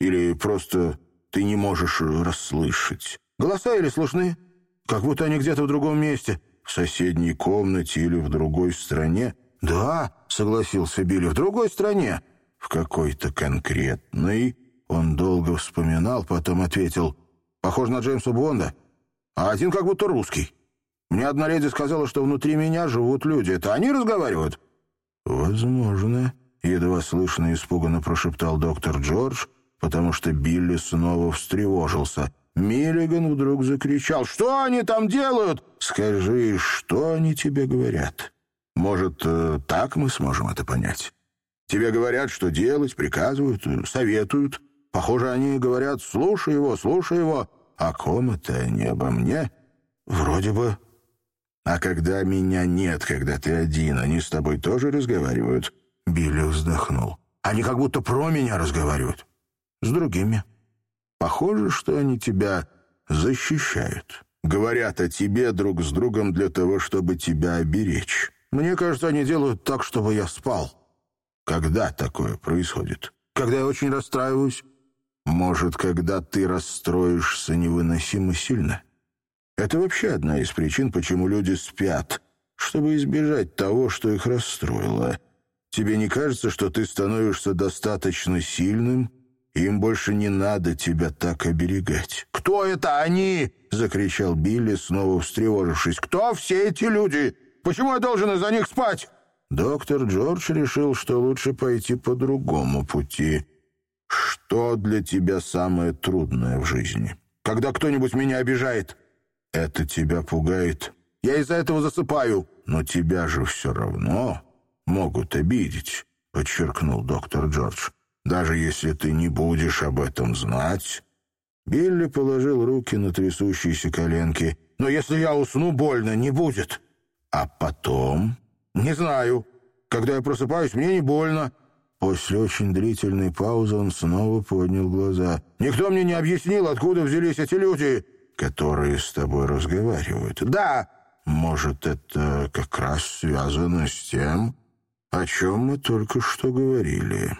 или просто ты не можешь расслышать. Голоса или слышны, как будто они где-то в другом месте, в соседней комнате или в другой стране. Да, согласился Билли, в другой стране. В какой-то конкретной. Он долго вспоминал, потом ответил, похож на Джеймса Бонда, а один как будто русский. Мне одна леди сказала, что внутри меня живут люди. Это они разговаривают?» «Возможно», — едва слышно и испуганно прошептал доктор Джордж, потому что Билли снова встревожился. Миллиган вдруг закричал. «Что они там делают? Скажи, что они тебе говорят? Может, э, так мы сможем это понять? Тебе говорят, что делать, приказывают, советуют. Похоже, они говорят, слушай его, слушай его. О ком это они, обо мне?» «Вроде бы», а когда меня нет, когда ты один, они с тобой тоже разговаривают?» Билли вздохнул. «Они как будто про меня разговаривают. С другими. Похоже, что они тебя защищают. Говорят о тебе друг с другом для того, чтобы тебя оберечь. Мне кажется, они делают так, чтобы я спал». «Когда такое происходит?» «Когда я очень расстраиваюсь». «Может, когда ты расстроишься невыносимо сильно?» Это вообще одна из причин, почему люди спят, чтобы избежать того, что их расстроило. Тебе не кажется, что ты становишься достаточно сильным, и им больше не надо тебя так оберегать? «Кто это они?» — закричал Билли, снова встревожившись. «Кто все эти люди? Почему я должен из-за них спать?» Доктор Джордж решил, что лучше пойти по другому пути. «Что для тебя самое трудное в жизни?» «Когда кто-нибудь меня обижает». Это тебя пугает? Я из-за этого засыпаю. Но тебя же все равно могут обидеть, подчеркнул доктор Джордж. Даже если ты не будешь об этом знать. Билли положил руки на трясущиеся коленки. Но если я усну, больно не будет. А потом? Не знаю. Когда я просыпаюсь, мне не больно. После очень длительной паузы он снова поднял глаза. «Никто мне не объяснил, откуда взялись эти люди которые с тобой разговаривают. Да, может, это как раз связано с тем, о чем мы только что говорили.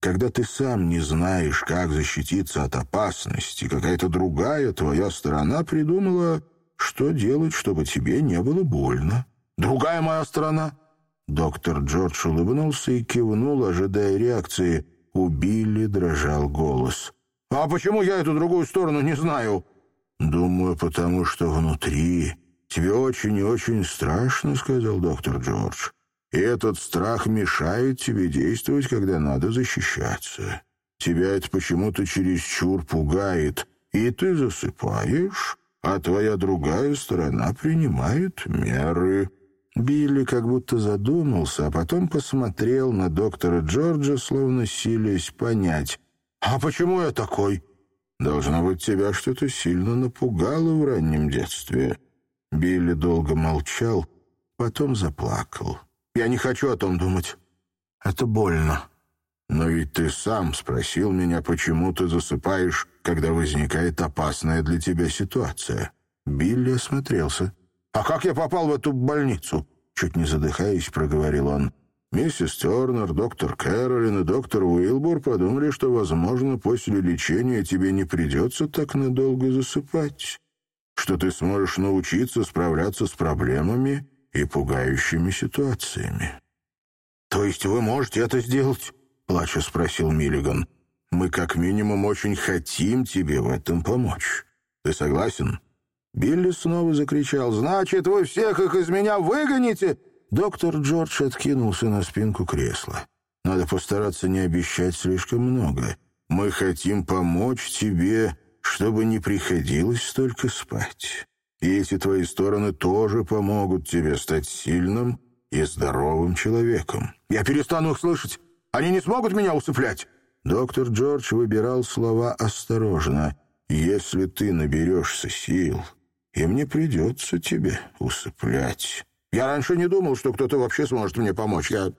Когда ты сам не знаешь, как защититься от опасности, какая-то другая твоя сторона придумала, что делать, чтобы тебе не было больно. Другая моя сторона? Доктор Джордж улыбнулся и кивнул, ожидая реакции. У Билли дрожал голос. А почему я эту другую сторону не знаю?» «Думаю, потому что внутри тебе очень и очень страшно», — сказал доктор Джордж. «И этот страх мешает тебе действовать, когда надо защищаться. Тебя это почему-то чересчур пугает, и ты засыпаешь, а твоя другая сторона принимает меры». Билли как будто задумался, а потом посмотрел на доктора Джорджа, словно силясь понять. «А почему я такой?» «Должно быть, тебя что-то сильно напугало в раннем детстве». Билли долго молчал, потом заплакал. «Я не хочу о том думать. Это больно». «Но ведь ты сам спросил меня, почему ты засыпаешь, когда возникает опасная для тебя ситуация». Билли осмотрелся. «А как я попал в эту больницу?» Чуть не задыхаясь, проговорил он. Миссис Тернер, доктор Кэролин и доктор Уилбур подумали, что, возможно, после лечения тебе не придется так надолго засыпать, что ты сможешь научиться справляться с проблемами и пугающими ситуациями. «То есть вы можете это сделать?» — плача спросил Миллиган. «Мы как минимум очень хотим тебе в этом помочь. Ты согласен?» Билли снова закричал. «Значит, вы всех их из меня выгоните?» Доктор Джордж откинулся на спинку кресла. «Надо постараться не обещать слишком много. Мы хотим помочь тебе, чтобы не приходилось столько спать. И эти твои стороны тоже помогут тебе стать сильным и здоровым человеком. Я перестану их слышать. Они не смогут меня усыплять». Доктор Джордж выбирал слова осторожно. «Если ты наберешься сил, и мне придется тебе усыплять. Я раньше не думал, что кто-то вообще сможет мне помочь. Я...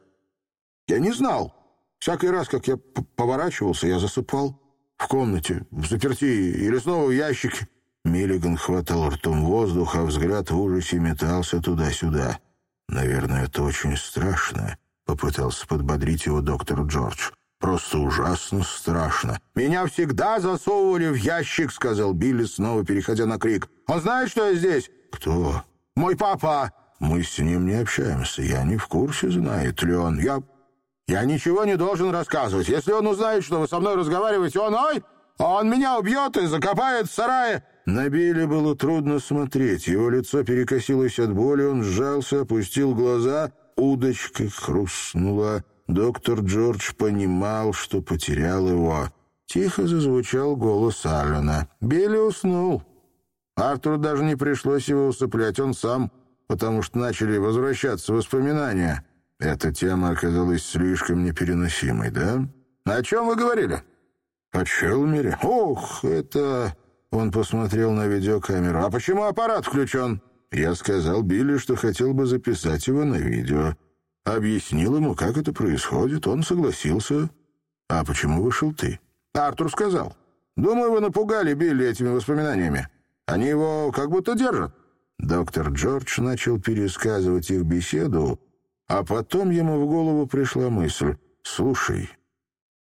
я не знал. Всякий раз, как я поворачивался, я засыпал. В комнате, в заперти или снова в ящике. Миллиган хватал ртом воздух, а взгляд в ужасе метался туда-сюда. «Наверное, это очень страшно», — попытался подбодрить его доктор Джордж. Просто ужасно страшно. «Меня всегда засовывали в ящик», — сказал Билли, снова переходя на крик. «Он знает, что я здесь?» «Кто?» «Мой папа!» «Мы с ним не общаемся. Я не в курсе, знает ли он. Я... я ничего не должен рассказывать. Если он узнает, что вы со мной разговариваете, он... Ой! Он меня убьет и закопает в сарае!» На Билли было трудно смотреть. Его лицо перекосилось от боли, он сжался, опустил глаза, удочка хрустнула. Доктор Джордж понимал, что потерял его. Тихо зазвучал голос Аллена. Билли уснул. Артуру даже не пришлось его усыплять, он сам, потому что начали возвращаться воспоминания. Эта тема оказалась слишком непереносимой, да? О чем вы говорили? О Челмере? Ох, это... Он посмотрел на видеокамеру. «А почему аппарат включен?» Я сказал Билли, что хотел бы записать его на видео. Объяснил ему, как это происходит. Он согласился. «А почему вышел ты?» «Артур сказал. Думаю, вы напугали Билли этими воспоминаниями. Они его как будто держат». Доктор Джордж начал пересказывать их беседу, а потом ему в голову пришла мысль. «Слушай,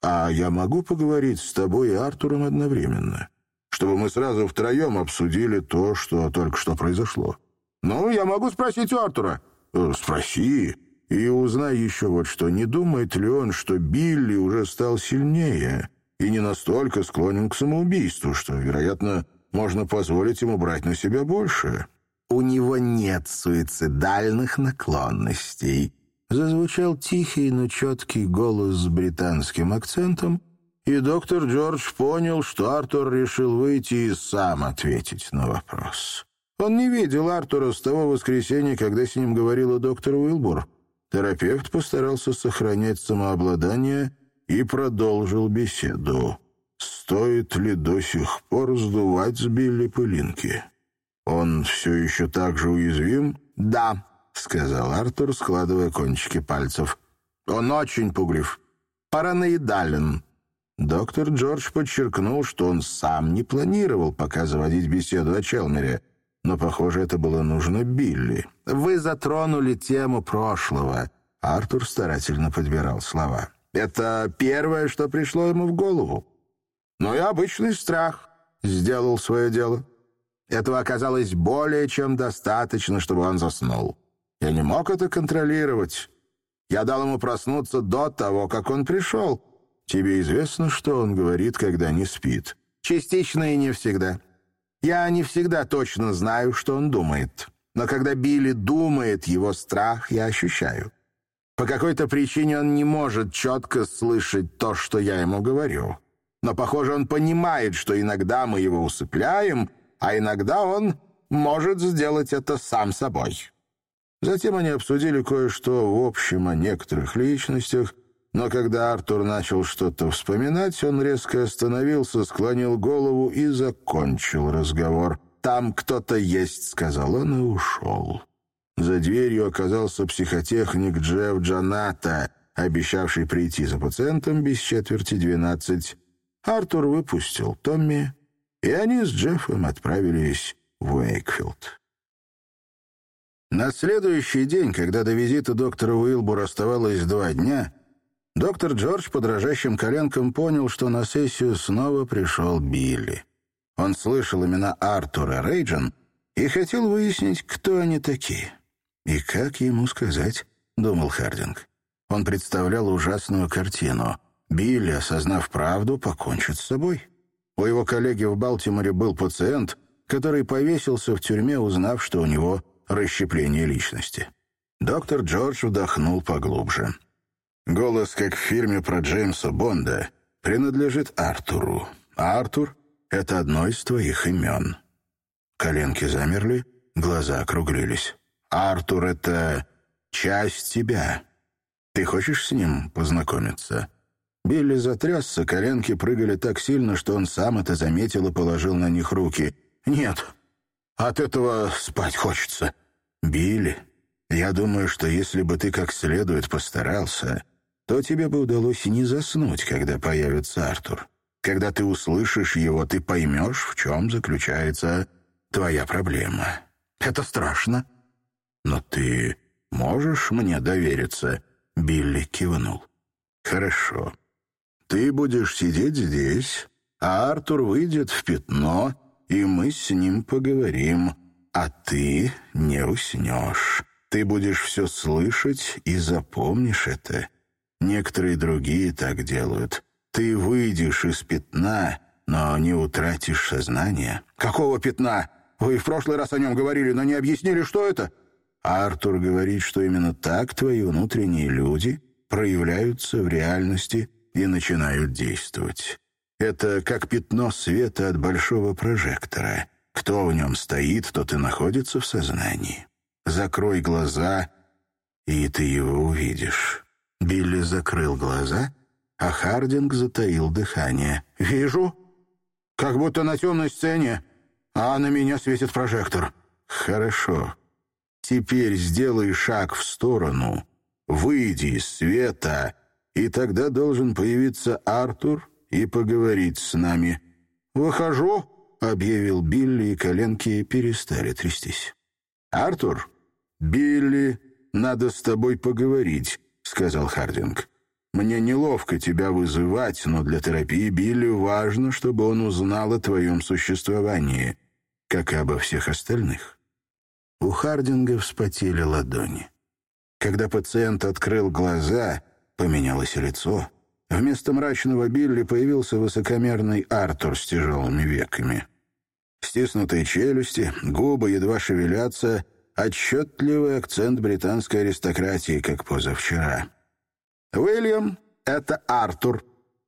а я могу поговорить с тобой и Артуром одновременно, чтобы мы сразу втроем обсудили то, что только что произошло?» «Ну, я могу спросить у Артура». «Э, «Спроси». И узнай еще вот что, не думает ли он, что Билли уже стал сильнее и не настолько склонен к самоубийству, что, вероятно, можно позволить ему брать на себя больше. У него нет суицидальных наклонностей. Зазвучал тихий, но четкий голос с британским акцентом, и доктор Джордж понял, что Артур решил выйти и сам ответить на вопрос. Он не видел Артура с того воскресенья, когда с ним говорила доктор Уилбур. Терапевт постарался сохранять самообладание и продолжил беседу. Стоит ли до сих пор сдувать с Билли пылинки? Он все еще так же уязвим? Да, сказал Артур, складывая кончики пальцев. Он очень пуглив. Параноидален. Доктор Джордж подчеркнул, что он сам не планировал пока заводить беседу о Челмере но, похоже, это было нужно Билли. «Вы затронули тему прошлого». Артур старательно подбирал слова. «Это первое, что пришло ему в голову. Но и обычный страх сделал свое дело. Этого оказалось более чем достаточно, чтобы он заснул. Я не мог это контролировать. Я дал ему проснуться до того, как он пришел. Тебе известно, что он говорит, когда не спит?» «Частично и не всегда. Я не всегда точно знаю, что он думает. Но когда Билли думает, его страх я ощущаю. По какой-то причине он не может четко слышать то, что я ему говорю. Но, похоже, он понимает, что иногда мы его усыпляем, а иногда он может сделать это сам собой». Затем они обсудили кое-что в общем о некоторых личностях, но когда Артур начал что-то вспоминать, он резко остановился, склонил голову и закончил разговор. «Там кто-то есть», — сказал он и ушел. За дверью оказался психотехник Джефф Джаната, обещавший прийти за пациентом без четверти двенадцать. Артур выпустил Томми, и они с Джеффом отправились в Уэйкфилд. На следующий день, когда до визита доктора Уилбура оставалось два дня, доктор Джордж по дрожащим коленкам понял, что на сессию снова пришел Билли. Он слышал имена Артура Рейджен и хотел выяснить, кто они такие. «И как ему сказать?» — думал Хардинг. Он представлял ужасную картину. Билли, осознав правду, покончит с собой. У его коллеги в Балтиморе был пациент, который повесился в тюрьме, узнав, что у него расщепление личности. Доктор Джордж вдохнул поглубже. Голос, как в фильме про Джеймса Бонда, принадлежит Артуру, а Артур — это одно из твоих имен. Коленки замерли, глаза округлились. Артур — это часть тебя. Ты хочешь с ним познакомиться?» Билли затрясся, коленки прыгали так сильно, что он сам это заметил и положил на них руки. «Нет, от этого спать хочется». «Билли, я думаю, что если бы ты как следует постарался, то тебе бы удалось не заснуть, когда появится Артур. Когда ты услышишь его, ты поймешь, в чем заключается твоя проблема. Это страшно. Но ты можешь мне довериться?» Билли кивнул. «Хорошо. Ты будешь сидеть здесь, а Артур выйдет в пятно, и мы с ним поговорим, а ты не уснешь. Ты будешь все слышать и запомнишь это. Некоторые другие так делают. Ты выйдешь из пятна, но не утратишь сознание. Какого пятна? Вы в прошлый раз о нем говорили, но не объяснили, что это. Артур говорит, что именно так твои внутренние люди проявляются в реальности и начинают действовать. Это как пятно света от большого прожектора. Кто в нем стоит, тот и находится в сознании. Закрой глаза, и ты его увидишь. Билли закрыл глаза, а Хардинг затаил дыхание. «Вижу. Как будто на темной сцене, а на меня светит прожектор». «Хорошо. Теперь сделай шаг в сторону, выйди из света и тогда должен появиться Артур и поговорить с нами. «Выхожу», — объявил Билли, и коленки перестали трястись. «Артур, Билли, надо с тобой поговорить», — сказал Хардинг. «Мне неловко тебя вызывать, но для терапии Билли важно, чтобы он узнал о твоем существовании, как и обо всех остальных». У Хардинга вспотели ладони. Когда пациент открыл глаза, Поменялось лицо. Вместо мрачного Билли появился высокомерный Артур с тяжелыми веками. Стиснутые челюсти, губы едва шевелятся, отчетливый акцент британской аристократии, как позавчера. «Уильям, это Артур.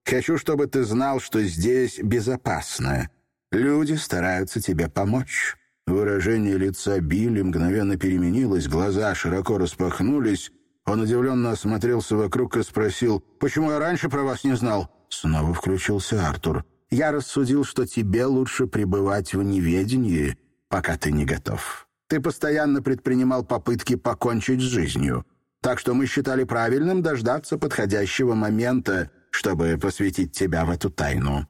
Хочу, чтобы ты знал, что здесь безопасно. Люди стараются тебе помочь». Выражение лица Билли мгновенно переменилось, глаза широко распахнулись, он удивленно осмотрелся вокруг и спросил, «Почему я раньше про вас не знал?» Снова включился Артур. «Я рассудил, что тебе лучше пребывать в неведении, пока ты не готов. Ты постоянно предпринимал попытки покончить с жизнью, так что мы считали правильным дождаться подходящего момента, чтобы посвятить тебя в эту тайну».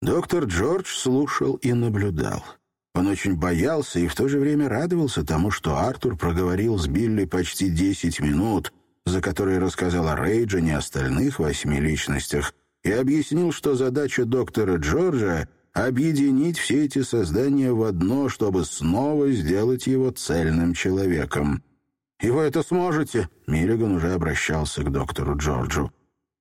Доктор Джордж слушал и наблюдал. Он очень боялся и в то же время радовался тому, что Артур проговорил с Билли почти десять минут, за которые рассказал о Рейджине и остальных восьми личностях, и объяснил, что задача доктора Джорджа — объединить все эти создания в одно, чтобы снова сделать его цельным человеком. «И вы это сможете?» — Миллиган уже обращался к доктору Джорджу.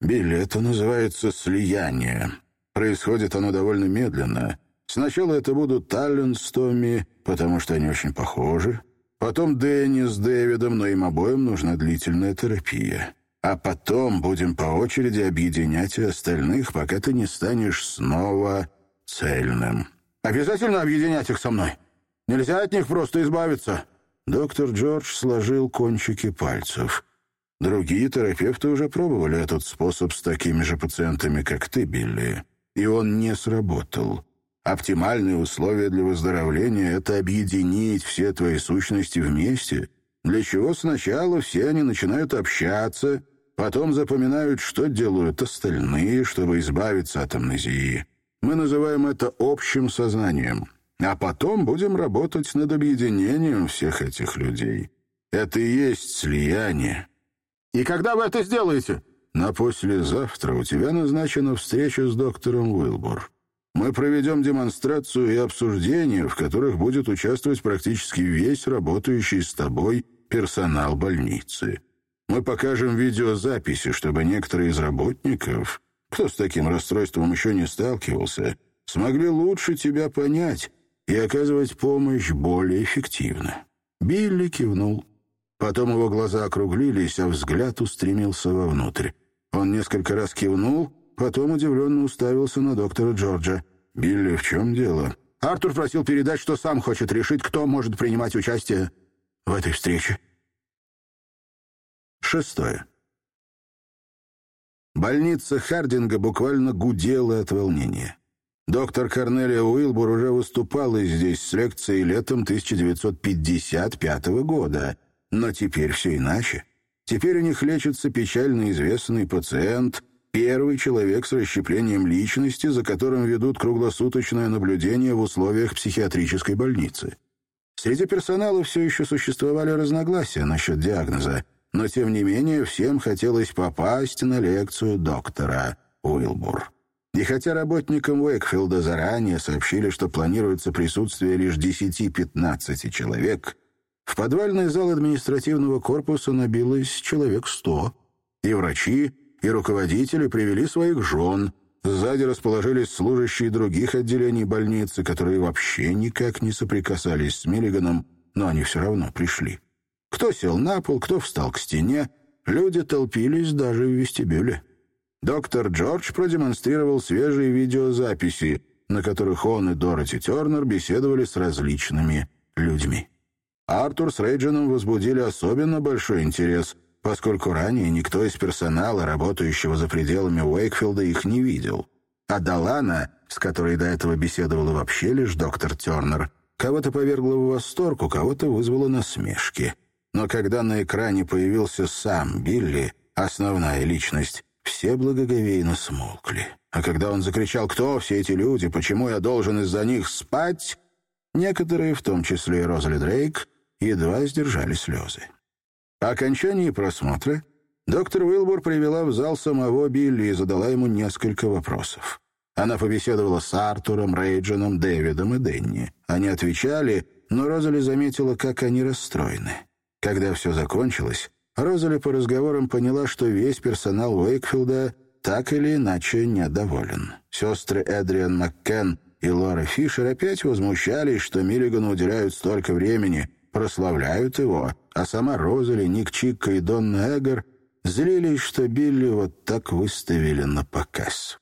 Билли, это называется слияние. Происходит оно довольно медленно. Сначала это будут Таллен с Томми, потому что они очень похожи. Потом Дэнни с Дэвидом, но им обоим нужна длительная терапия. А потом будем по очереди объединять и остальных, пока ты не станешь снова цельным. Обязательно объединять их со мной? Нельзя от них просто избавиться. Доктор Джордж сложил кончики пальцев. Другие терапевты уже пробовали этот способ с такими же пациентами, как ты, Билли, и он не сработал. Оптимальные условия для выздоровления — это объединить все твои сущности вместе, для чего сначала все они начинают общаться, потом запоминают, что делают остальные, чтобы избавиться от амнезии. Мы называем это общим сознанием. А потом будем работать над объединением всех этих людей. Это и есть слияние. И когда вы это сделаете? На послезавтра у тебя назначена встреча с доктором Уилбур. Мы проведем демонстрацию и обсуждение, в которых будет участвовать практически весь работающий с тобой персонал больницы. Мы покажем видеозаписи, чтобы некоторые из работников, кто с таким расстройством еще не сталкивался, смогли лучше тебя понять и оказывать помощь более эффективно». Билли кивнул. Потом его глаза округлились, а взгляд устремился вовнутрь. Он несколько раз кивнул, потом удивленно уставился на доктора Джорджа. «Билли, в чем дело?» Артур просил передать, что сам хочет решить, кто может принимать участие в этой встрече. Шестое. Больница Хардинга буквально гудела от волнения. Доктор Корнелия Уилбур уже выступала здесь с лекцией летом 1955 года, но теперь все иначе. Теперь у них лечится печально известный пациент, первый человек с расщеплением личности, за которым ведут круглосуточное наблюдение в условиях психиатрической больницы. Среди персонала все еще существовали разногласия насчет диагноза, но тем не менее всем хотелось попасть на лекцию доктора Уилбур. И хотя работникам Уэкфилда заранее сообщили, что планируется присутствие лишь 10-15 человек, в подвальный зал административного корпуса набилось человек 100. И врачи, и руководители привели своих жен. Сзади расположились служащие других отделений больницы, которые вообще никак не соприкасались с Миллиганом, но они все равно пришли. Кто сел на пол, кто встал к стене. Люди толпились даже в вестибюле. Доктор Джордж продемонстрировал свежие видеозаписи, на которых он и Дороти Тернер беседовали с различными людьми. Артур с Рейджином возбудили особенно большой интерес, поскольку ранее никто из персонала, работающего за пределами Уэйкфилда, их не видел. А Далана, с которой до этого беседовала вообще лишь доктор Тернер, кого-то повергла в восторг, у кого-то вызвала насмешки. Но когда на экране появился сам Билли, основная личность, все благоговейно смолкли. А когда он закричал «Кто все эти люди? Почему я должен из-за них спать?» Некоторые, в том числе и Розали Дрейк, едва сдержали слезы. По окончании просмотра доктор Уилбур привела в зал самого Билли и задала ему несколько вопросов. Она побеседовала с Артуром, Рейджином, Дэвидом и Денни. Они отвечали, но Розали заметила, как они расстроены. Когда все закончилось, Розали по разговорам поняла, что весь персонал Уэйкфилда так или иначе недоволен. Сестры Эдриан Маккен и Лора Фишер опять возмущались, что Миллигану уделяют столько времени, прославляют его, а сама Розали, Ник Чикка и Донна Эггер злились, что Билли вот так выставили на показ.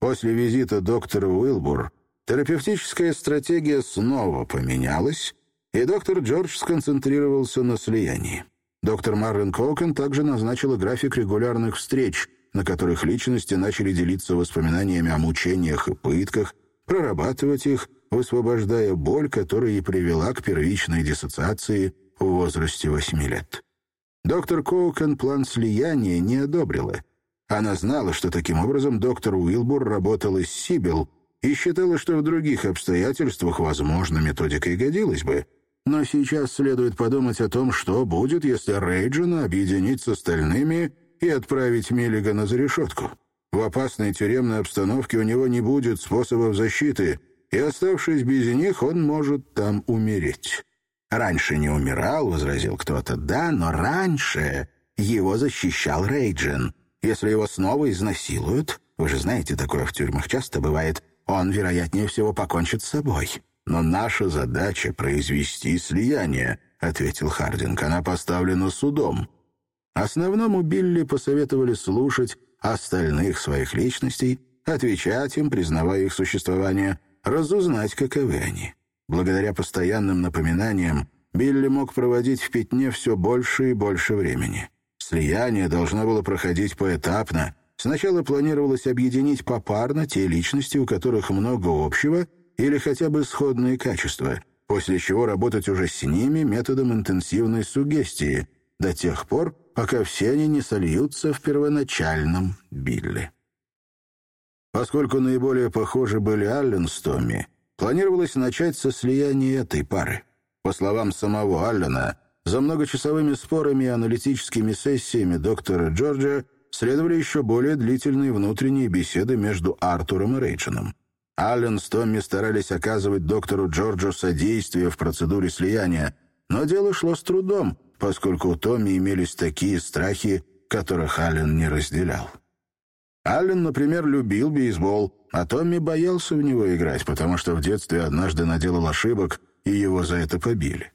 После визита доктора Уилбур терапевтическая стратегия снова поменялась, и доктор Джордж сконцентрировался на слиянии. Доктор Марлен Коукен также назначила график регулярных встреч, на которых личности начали делиться воспоминаниями о мучениях и пытках, прорабатывать их, высвобождая боль, которая и привела к первичной диссоциации в возрасте 8 лет. Доктор Коукен план слияния не одобрила. Она знала, что таким образом доктор Уилбур работала с Сибил и считала, что в других обстоятельствах, возможно, методика и годилась бы — но сейчас следует подумать о том, что будет, если Рейджина объединить с остальными и отправить Миллигана за решетку. В опасной тюремной обстановке у него не будет способов защиты, и, оставшись без них, он может там умереть. «Раньше не умирал», — возразил кто-то. «Да, но раньше его защищал Рейджин. Если его снова изнасилуют, вы же знаете, такое в тюрьмах часто бывает, он, вероятнее всего, покончит с собой. Но наша задача — произвести слияние, — ответил Хардинг. Она поставлена судом. Основному Билли посоветовали слушать остальных своих личностей, отвечать им, признавая их существование, разузнать, каковы они. Благодаря постоянным напоминаниям Билли мог проводить в пятне все больше и больше времени. Слияние должно было проходить поэтапно. Сначала планировалось объединить попарно те личности, у которых много общего или хотя бы сходные качества, после чего работать уже с ними методом интенсивной сугестии, до тех пор, пока все они не сольются в первоначальном Билли. Поскольку наиболее похожи были Аллен с Томми, планировалось начать со слияния этой пары. По словам самого Аллена, за многочасовыми спорами и аналитическими сессиями доктора Джорджа следовали еще более длительные внутренние беседы между Артуром и Рейченом. Аллен с Томми старались оказывать доктору Джорджу содействие в процедуре слияния, но дело шло с трудом, поскольку у Томми имелись такие страхи, которых Аллен не разделял. Аллен, например, любил бейсбол, а Томми боялся в него играть, потому что в детстве однажды наделал ошибок, и его за это побили.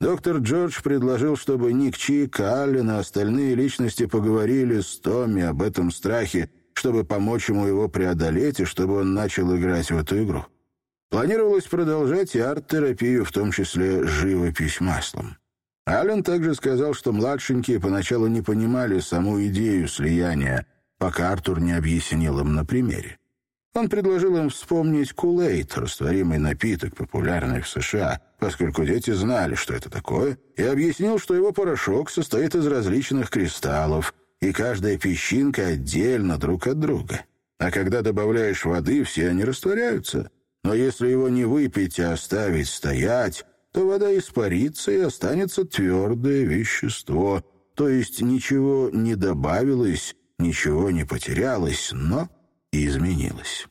Доктор Джордж предложил, чтобы Ник Чик, Аллен и остальные личности поговорили с Томми об этом страхе, чтобы помочь ему его преодолеть и чтобы он начал играть в эту игру. Планировалось продолжать и арт-терапию, в том числе живопись маслом. Аллен также сказал, что младшенькие поначалу не понимали саму идею слияния, пока Артур не объяснил им на примере. Он предложил им вспомнить кулейт, растворимый напиток, популярный в США, поскольку дети знали, что это такое, и объяснил, что его порошок состоит из различных кристаллов, и каждая песчинка отдельно друг от друга. А когда добавляешь воды, все они растворяются. Но если его не выпить, а оставить стоять, то вода испарится и останется твердое вещество, то есть ничего не добавилось, ничего не потерялось, но изменилось.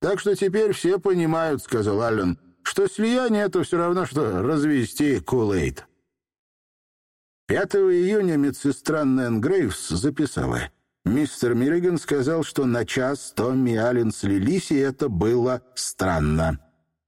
«Так что теперь все понимают», — сказал Аллен, «что слияние — это все равно, что развести кулейт». 5 июня медсестра Нэн Грейвс записала. Мистер Миллиган сказал, что на час Томми и Аллен слились, и это было странно.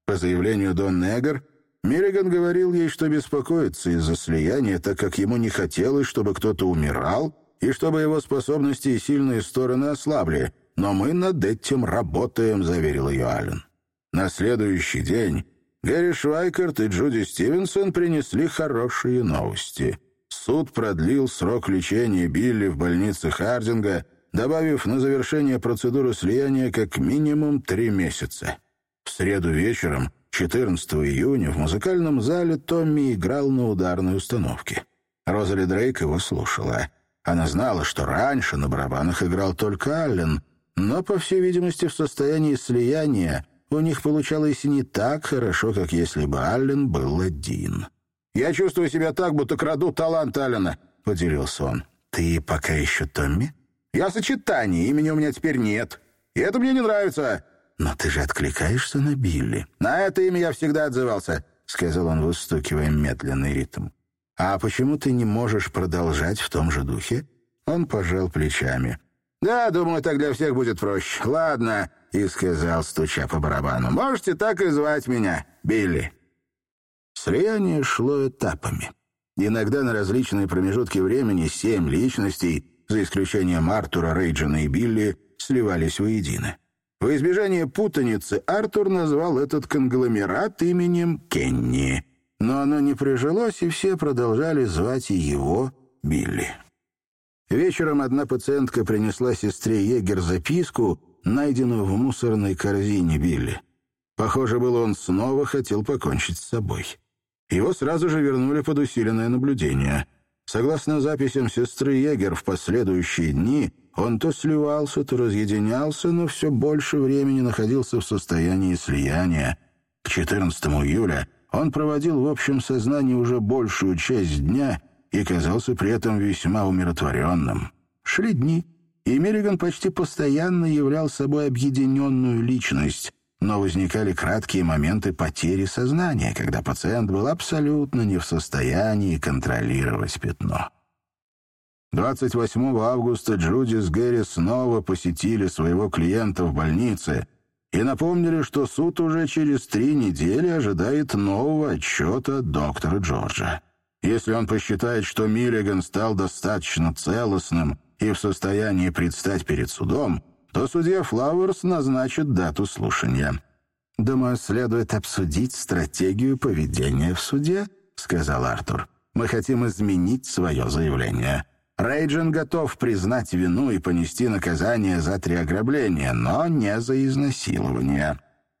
По заявлению Дон Эггер, Миллиган говорил ей, что беспокоится из-за слияния, так как ему не хотелось, чтобы кто-то умирал, и чтобы его способности и сильные стороны ослабли. «Но мы над этим работаем», — заверил ее Аллен. На следующий день Гэри Швайкарт и Джуди Стивенсон принесли хорошие новости. Суд продлил срок лечения Билли в больнице Хардинга, добавив на завершение процедуры слияния как минимум три месяца. В среду вечером 14 июня в музыкальном зале Томми играл на ударной установке. Розали Дрейк его слушала. Она знала, что раньше на барабанах играл только Аллен, но, по всей видимости, в состоянии слияния у них получалось не так хорошо, как если бы Аллен был один. «Я чувствую себя так, будто краду талант Аллена», — поделился он. «Ты пока еще Томми?» «Я сочетание, имени у меня теперь нет. И это мне не нравится». «Но ты же откликаешься на Билли». «На это имя я всегда отзывался», — сказал он, выстукивая медленный ритм. «А почему ты не можешь продолжать в том же духе?» Он пожал плечами. «Да, думаю, так для всех будет проще. Ладно», — и сказал, стуча по барабану. «Можете так и звать меня, Билли». Слияние шло этапами. Иногда на различные промежутки времени семь личностей, за исключением Артура, Рейджина и Билли, сливались воедино. В избежание путаницы Артур назвал этот конгломерат именем Кенни. Но оно не прижилось, и все продолжали звать его Билли. Вечером одна пациентка принесла сестре Егер записку, найденную в мусорной корзине Билли. Похоже было, он снова хотел покончить с собой. Его сразу же вернули под усиленное наблюдение. Согласно записям сестры Егер, в последующие дни он то сливался, то разъединялся, но все больше времени находился в состоянии слияния. К 14 июля он проводил в общем сознании уже большую часть дня и казался при этом весьма умиротворенным. Шли дни, и Миллиган почти постоянно являл собой объединенную личность, но возникали краткие моменты потери сознания, когда пациент был абсолютно не в состоянии контролировать пятно. 28 августа Джуди с Гэри снова посетили своего клиента в больнице и напомнили, что суд уже через три недели ожидает нового отчета доктора Джорджа. Если он посчитает, что Миллиган стал достаточно целостным и в состоянии предстать перед судом, то судья Флауэрс назначит дату слушания. «Думаю, следует обсудить стратегию поведения в суде», — сказал Артур. «Мы хотим изменить свое заявление. Рейджин готов признать вину и понести наказание за три ограбления, но не за изнасилование.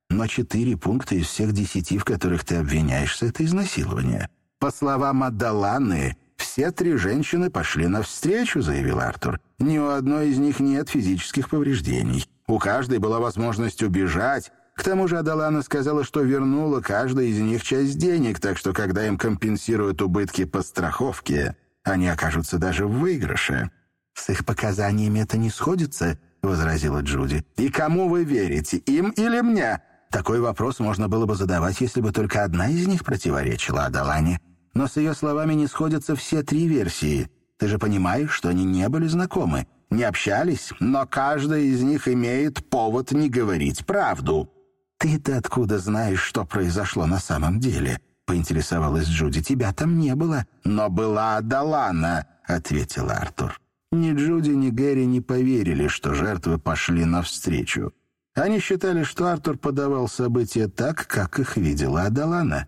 Но четыре пункта из всех десяти, в которых ты обвиняешься, — это изнасилование. По словам Адаланы, все три женщины пошли навстречу, — заявил Артур. Ни у одной из них нет физических повреждений. У каждой была возможность убежать, к тому же Адалана сказала, что вернула каждой из них часть денег, так что когда им компенсируют убытки по страховке, они окажутся даже в выигрыше. «С их показаниями это не сходится», — возразила Джуди. «И кому вы верите, им или мне?» Такой вопрос можно было бы задавать, если бы только одна из них противоречила Адалане. Но с ее словами не сходятся все три версии. Ты же понимаешь, что они не были знакомы, не общались, но каждая из них имеет повод не говорить правду. «Ты-то откуда знаешь, что произошло на самом деле?» — поинтересовалась Джуди. «Тебя там не было». «Но была Адалана», — ответил Артур. Ни Джуди, ни Гэри не поверили, что жертвы пошли навстречу. Они считали, что Артур подавал события так, как их видела Адалана.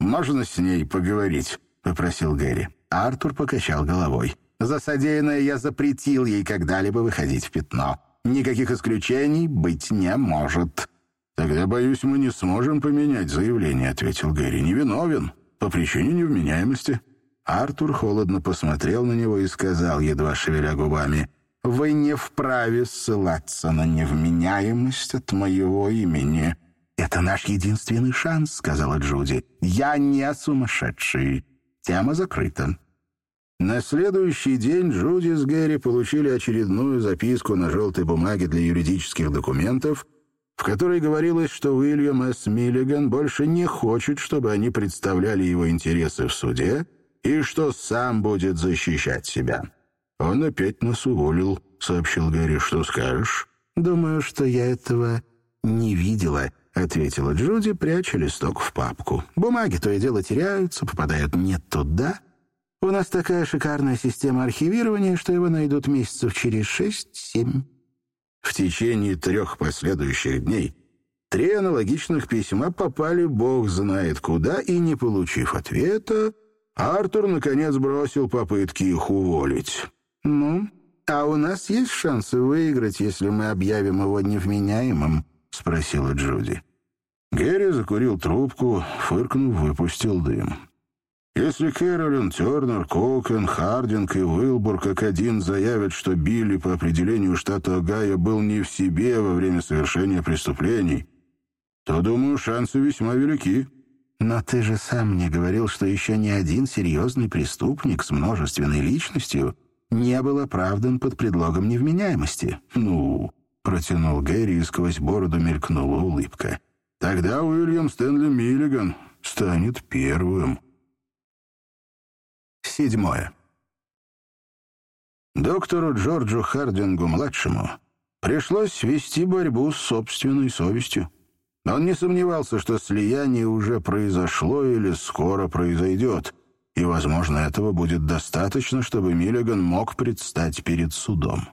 «Можно с ней поговорить?» — попросил Гэри. Артур покачал головой. «За содеянное я запретил ей когда-либо выходить в пятно. Никаких исключений быть не может». «Тогда, боюсь, мы не сможем поменять заявление», — ответил Гэри. «Невиновен, по причине невменяемости». Артур холодно посмотрел на него и сказал, едва шевеля губами, «Вы не вправе ссылаться на невменяемость от моего имени». «Это наш единственный шанс», — сказала Джуди. «Я не сумасшедший. Тема закрыта». На следующий день Джуди с Гэри получили очередную записку на желтой бумаге для юридических документов — в которой говорилось, что Уильям С. Миллиган больше не хочет, чтобы они представляли его интересы в суде, и что сам будет защищать себя. «Он опять нас уволил», — сообщил Гэри. «Что скажешь?» «Думаю, что я этого не видела», — ответила Джуди, пряча листок в папку. «Бумаги то и дело теряются, попадают не туда. У нас такая шикарная система архивирования, что его найдут месяцев через шесть-семь». В течение трех последующих дней три аналогичных письма попали бог знает куда, и, не получив ответа, Артур, наконец, бросил попытки их уволить. «Ну, а у нас есть шансы выиграть, если мы объявим его невменяемым?» — спросила Джуди. Герри закурил трубку, фыркнув, выпустил дым. Если Кэролин, Тернер, Коукен, Хардинг и Уилбур как один заявят, что Билли по определению штата Огайо был не в себе во время совершения преступлений, то, думаю, шансы весьма велики. Но ты же сам мне говорил, что еще ни один серьезный преступник с множественной личностью не был оправдан под предлогом невменяемости. Ну, протянул Гэри, и сквозь бороду мелькнула улыбка. Тогда Уильям Стэнли Миллиган станет первым. Седьмое. Доктору Джорджу Хардингу-младшему пришлось вести борьбу с собственной совестью. Он не сомневался, что слияние уже произошло или скоро произойдет, и, возможно, этого будет достаточно, чтобы Миллиган мог предстать перед судом.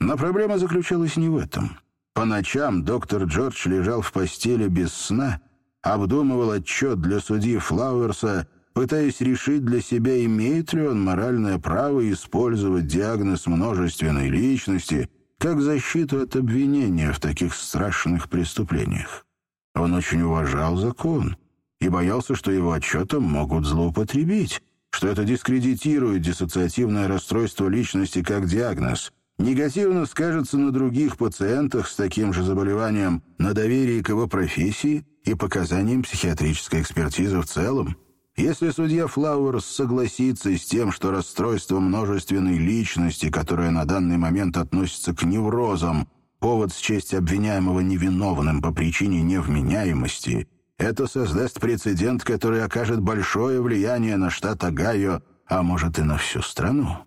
Но проблема заключалась не в этом. По ночам доктор Джордж лежал в постели без сна, обдумывал отчет для судьи Флауэрса пытаясь решить для себя, имеет ли он моральное право использовать диагноз множественной личности как защиту от обвинения в таких страшных преступлениях. Он очень уважал закон и боялся, что его отчетом могут злоупотребить, что это дискредитирует диссоциативное расстройство личности как диагноз, негативно скажется на других пациентах с таким же заболеванием, на доверии к его профессии и показаниям психиатрической экспертизы в целом. Если судья Флауэрс согласится с тем, что расстройство множественной личности, которое на данный момент относится к неврозам, повод счесть обвиняемого невиновным по причине невменяемости, это создаст прецедент, который окажет большое влияние на штат Огайо, а может и на всю страну.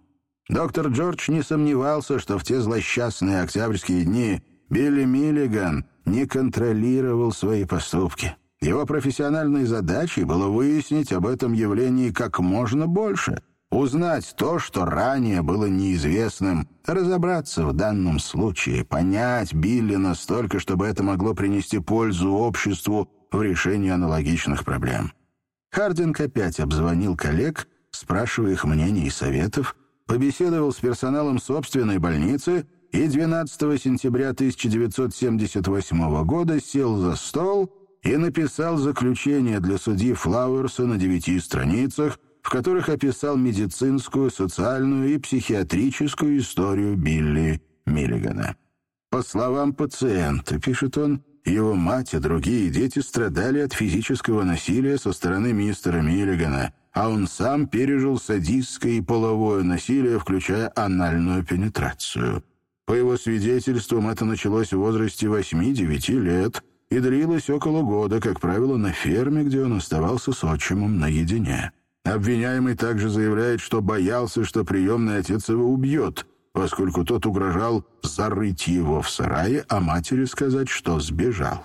Доктор Джордж не сомневался, что в те злосчастные октябрьские дни Билли Миллиган не контролировал свои поступки. Его профессиональной задачей было выяснить об этом явлении как можно больше, узнать то, что ранее было неизвестным, разобраться в данном случае, понять Билли настолько, чтобы это могло принести пользу обществу в решении аналогичных проблем. Хардинг опять обзвонил коллег, спрашивая их мнений и советов, побеседовал с персоналом собственной больницы и 12 сентября 1978 года сел за стол и написал заключение для судьи Флауэрса на девяти страницах, в которых описал медицинскую, социальную и психиатрическую историю Билли Миллигана. По словам пациента, пишет он, его мать и другие дети страдали от физического насилия со стороны мистера Миллигана, а он сам пережил садистское и половое насилие, включая анальную пенетрацию. По его свидетельствам, это началось в возрасте 8-9 лет и длилось около года, как правило, на ферме, где он оставался с отчимом наедине. Обвиняемый также заявляет, что боялся, что приемный отец его убьет, поскольку тот угрожал зарыть его в сарае, а матери сказать, что сбежал.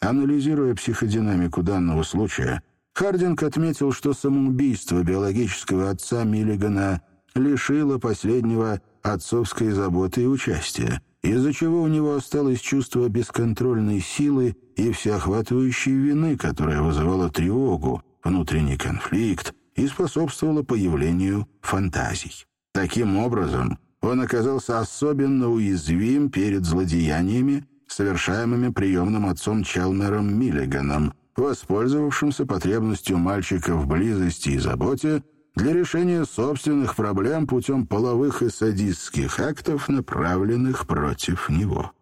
Анализируя психодинамику данного случая, Хардинг отметил, что самоубийство биологического отца Миллигана лишило последнего отцовской заботы и участия, из-за чего у него осталось чувство бесконтрольной силы и всеохватывающей вины, которая вызывала тревогу, внутренний конфликт и способствовала появлению фантазий. Таким образом, он оказался особенно уязвим перед злодеяниями, совершаемыми приемным отцом Челмером Миллиганом, воспользовавшимся потребностью мальчика в близости и заботе для решения собственных проблем путем половых и садистских актов, направленных против него.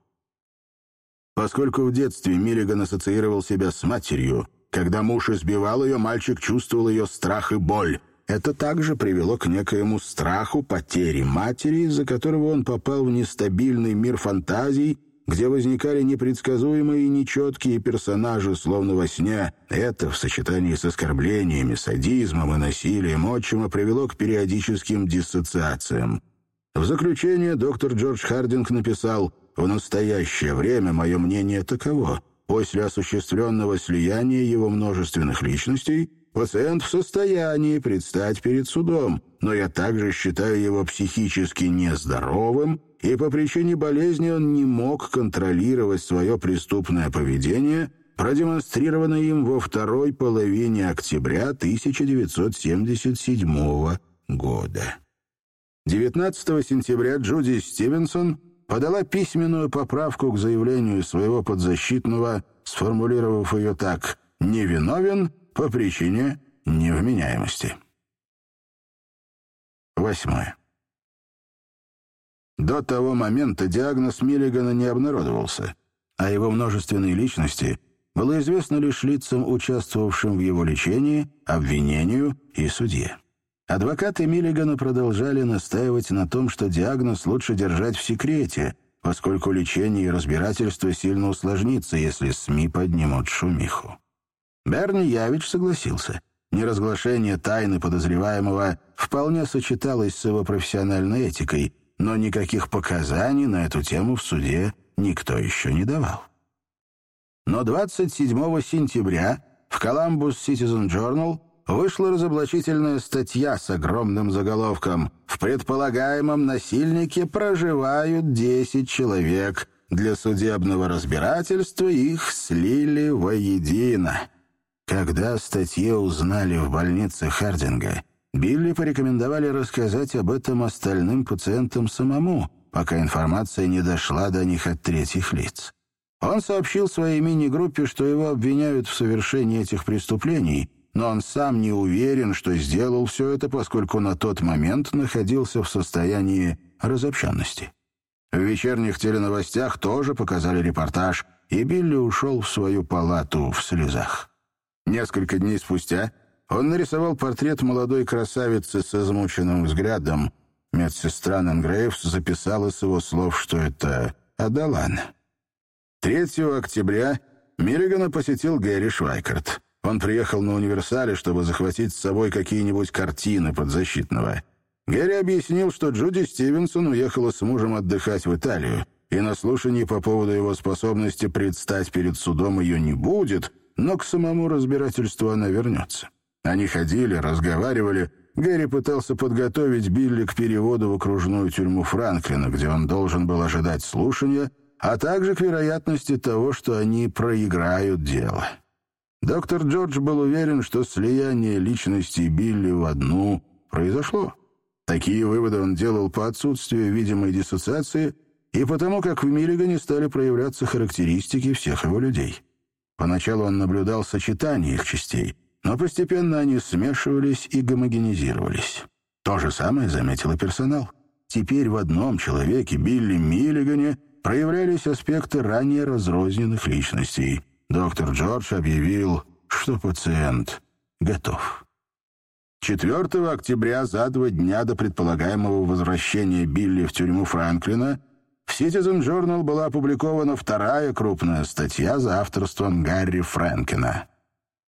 Поскольку в детстве Миллиган ассоциировал себя с матерью, когда муж избивал ее, мальчик чувствовал ее страх и боль — это также привело к некоему страху потери матери, из-за которого он попал в нестабильный мир фантазий, где возникали непредсказуемые и нечеткие персонажи, словно во сне. Это, в сочетании с оскорблениями, садизмом и насилием отчима, привело к периодическим диссоциациям. В заключение доктор Джордж Хардинг написал «В настоящее время мое мнение таково. После осуществленного слияния его множественных личностей – Пациент в состоянии предстать перед судом, но я также считаю его психически нездоровым, и по причине болезни он не мог контролировать свое преступное поведение, продемонстрированное им во второй половине октября 1977 года. 19 сентября Джуди Стивенсон подала письменную поправку к заявлению своего подзащитного, сформулировав ее так «невиновен», по причине невменяемости. Восьмое. До того момента диагноз Миллигана не обнародовался, а его множественной личности было известно лишь лицам, участвовавшим в его лечении, обвинению и судье. Адвокаты Миллигана продолжали настаивать на том, что диагноз лучше держать в секрете, поскольку лечение и разбирательство сильно усложнится, если СМИ поднимут шумиху. Берни Явич согласился. Неразглашение тайны подозреваемого вполне сочеталось с его профессиональной этикой, но никаких показаний на эту тему в суде никто еще не давал. Но 27 сентября в Columbus Citizen Journal вышла разоблачительная статья с огромным заголовком «В предполагаемом насильнике проживают 10 человек. Для судебного разбирательства их слили воедино». Когда о статье узнали в больнице Хардинга, Билли порекомендовали рассказать об этом остальным пациентам самому, пока информация не дошла до них от третьих лиц. Он сообщил своей мини-группе, что его обвиняют в совершении этих преступлений, но он сам не уверен, что сделал все это, поскольку на тот момент находился в состоянии разобщенности. В вечерних теленовостях тоже показали репортаж, и Билли ушел в свою палату в слезах. Несколько дней спустя он нарисовал портрет молодой красавицы с измученным взглядом. Медсестра Нангрейвс записала с его слов, что это Адалан. 3 октября Миллигана посетил Гэри Швайкарт. Он приехал на универсале, чтобы захватить с собой какие-нибудь картины подзащитного. Гэри объяснил, что Джуди Стивенсон уехала с мужем отдыхать в Италию, и на слушании по поводу его способности предстать перед судом ее не будет, но к самому разбирательству она вернется. Они ходили, разговаривали. Гэри пытался подготовить Билли к переводу в окружную тюрьму Франклина, где он должен был ожидать слушания, а также к вероятности того, что они проиграют дело. Доктор Джордж был уверен, что слияние личности Билли в одну произошло. Такие выводы он делал по отсутствию видимой диссоциации и потому, как в Миллигане стали проявляться характеристики всех его людей. Поначалу он наблюдал сочетание их частей, но постепенно они смешивались и гомогенизировались. То же самое заметил и персонал. Теперь в одном человеке, Билли Миллигане, проявлялись аспекты ранее разрозненных личностей. Доктор Джордж объявил, что пациент готов. 4 октября, за два дня до предполагаемого возвращения Билли в тюрьму Франклина, в Citizen Journal была опубликована вторая крупная статья за авторством Гарри Фрэнкена.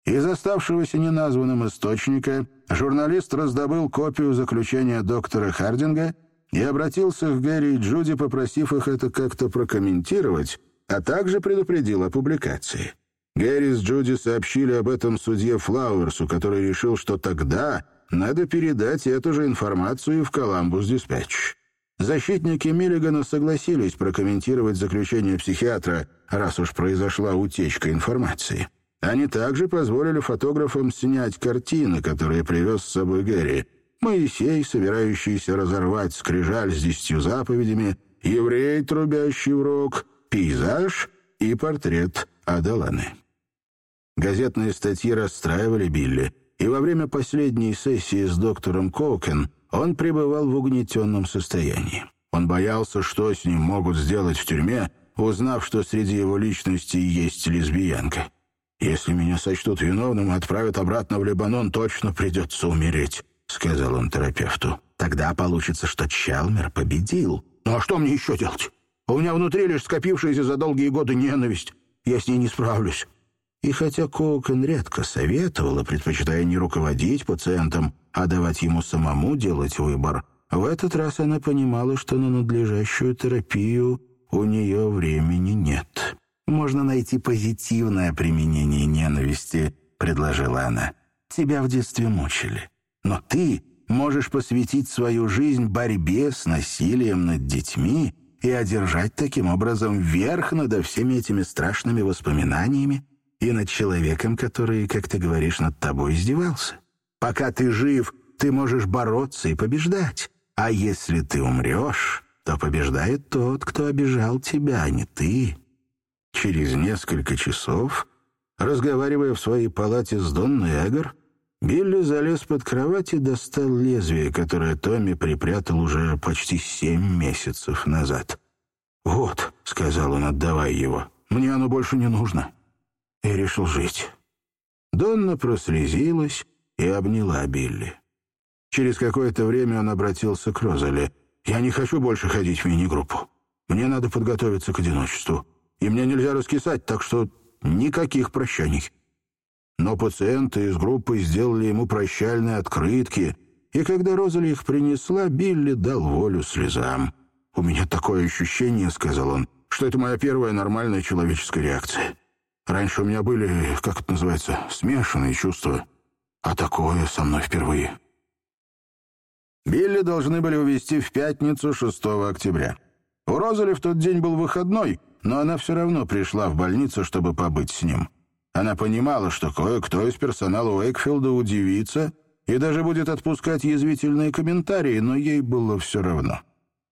Из оставшегося неназванным источника журналист раздобыл копию заключения доктора Хардинга и обратился к Гэри и Джуди, попросив их это как-то прокомментировать, а также предупредил о публикации. Гэри с Джуди сообщили об этом судье Флауэрсу, который решил, что тогда надо передать эту же информацию в Коламбус Диспatch. Защитники Миллигана согласились прокомментировать заключение психиатра, раз уж произошла утечка информации. Они также позволили фотографам снять картины, которые привез с собой Гэри. Моисей, собирающийся разорвать скрижаль с десятью заповедями, еврей, трубящий в рог, пейзаж и портрет Адаланы. Газетные статьи расстраивали Билли, и во время последней сессии с доктором Коукен он пребывал в угнетенном состоянии. Он боялся, что с ним могут сделать в тюрьме, узнав, что среди его личности есть лесбиянка. «Если меня сочтут виновным и отправят обратно в Лебанон, точно придется умереть», — сказал он терапевту. «Тогда получится, что Чалмер победил». «Ну а что мне еще делать? У меня внутри лишь скопившаяся за долгие годы ненависть. Я с ней не справлюсь. И хотя Коукен редко советовала, предпочитая не руководить пациентом, а давать ему самому делать выбор, в этот раз она понимала, что на надлежащую терапию у нее времени нет. «Можно найти позитивное применение ненависти», — предложила она. «Тебя в детстве мучили. Но ты можешь посвятить свою жизнь борьбе с насилием над детьми и одержать таким образом верх над всеми этими страшными воспоминаниями, и над человеком, который, как ты говоришь, над тобой издевался. Пока ты жив, ты можешь бороться и побеждать. А если ты умрешь, то побеждает тот, кто обижал тебя, а не ты. Через несколько часов, разговаривая в своей палате с Донной Эгор, Билли залез под кровать и достал лезвие, которое Томми припрятал уже почти семь месяцев назад. «Вот», — сказал он, отдавая его, — «мне оно больше не нужно и решил жить. Донна прослезилась и обняла Билли. Через какое-то время он обратился к Розале. «Я не хочу больше ходить в мини-группу. Мне надо подготовиться к одиночеству. И мне нельзя раскисать, так что никаких прощаний». Но пациенты из группы сделали ему прощальные открытки, и когда Розали их принесла, Билли дал волю слезам. «У меня такое ощущение», — сказал он, — «что это моя первая нормальная человеческая реакция. Раньше у меня были, как это называется, смешанные чувства, а такое со мной впервые. Билли должны были увезти в пятницу 6 октября. У Розали в тот день был выходной, но она все равно пришла в больницу, чтобы побыть с ним. Она понимала, что кое-кто из персонала Уэйкфилда удивится и даже будет отпускать язвительные комментарии, но ей было все равно.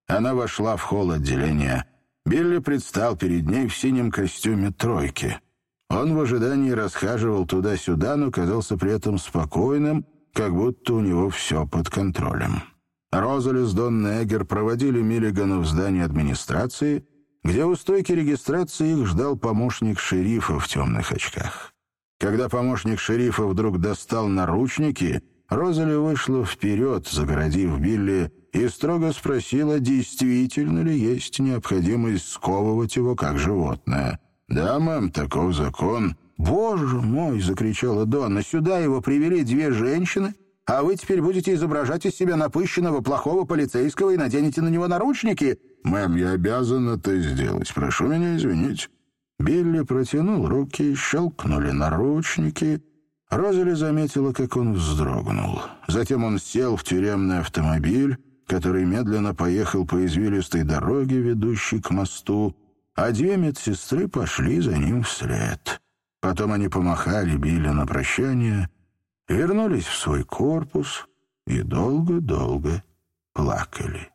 Она вошла в холл отделения. Билли предстал перед ней в синем костюме тройки — он в ожидании расхаживал туда-сюда, но казался при этом спокойным, как будто у него все под контролем. Розали с Дон Эггер проводили Миллигана в здание администрации, где у стойки регистрации их ждал помощник шерифа в темных очках. Когда помощник шерифа вдруг достал наручники, Розали вышла вперед, загородив Билли, и строго спросила, действительно ли есть необходимость сковывать его как животное — «Да, мэм, таков закон». «Боже мой!» — закричала Донна. «Сюда его привели две женщины, а вы теперь будете изображать из себя напыщенного плохого полицейского и наденете на него наручники?» «Мэм, я обязан это сделать. Прошу меня извинить». Билли протянул руки, щелкнули наручники. Розали заметила, как он вздрогнул. Затем он сел в тюремный автомобиль, который медленно поехал по извилистой дороге, ведущей к мосту, а две медсестры пошли за ним вслед. Потом они помахали Билли на прощание, вернулись в свой корпус и долго-долго плакали.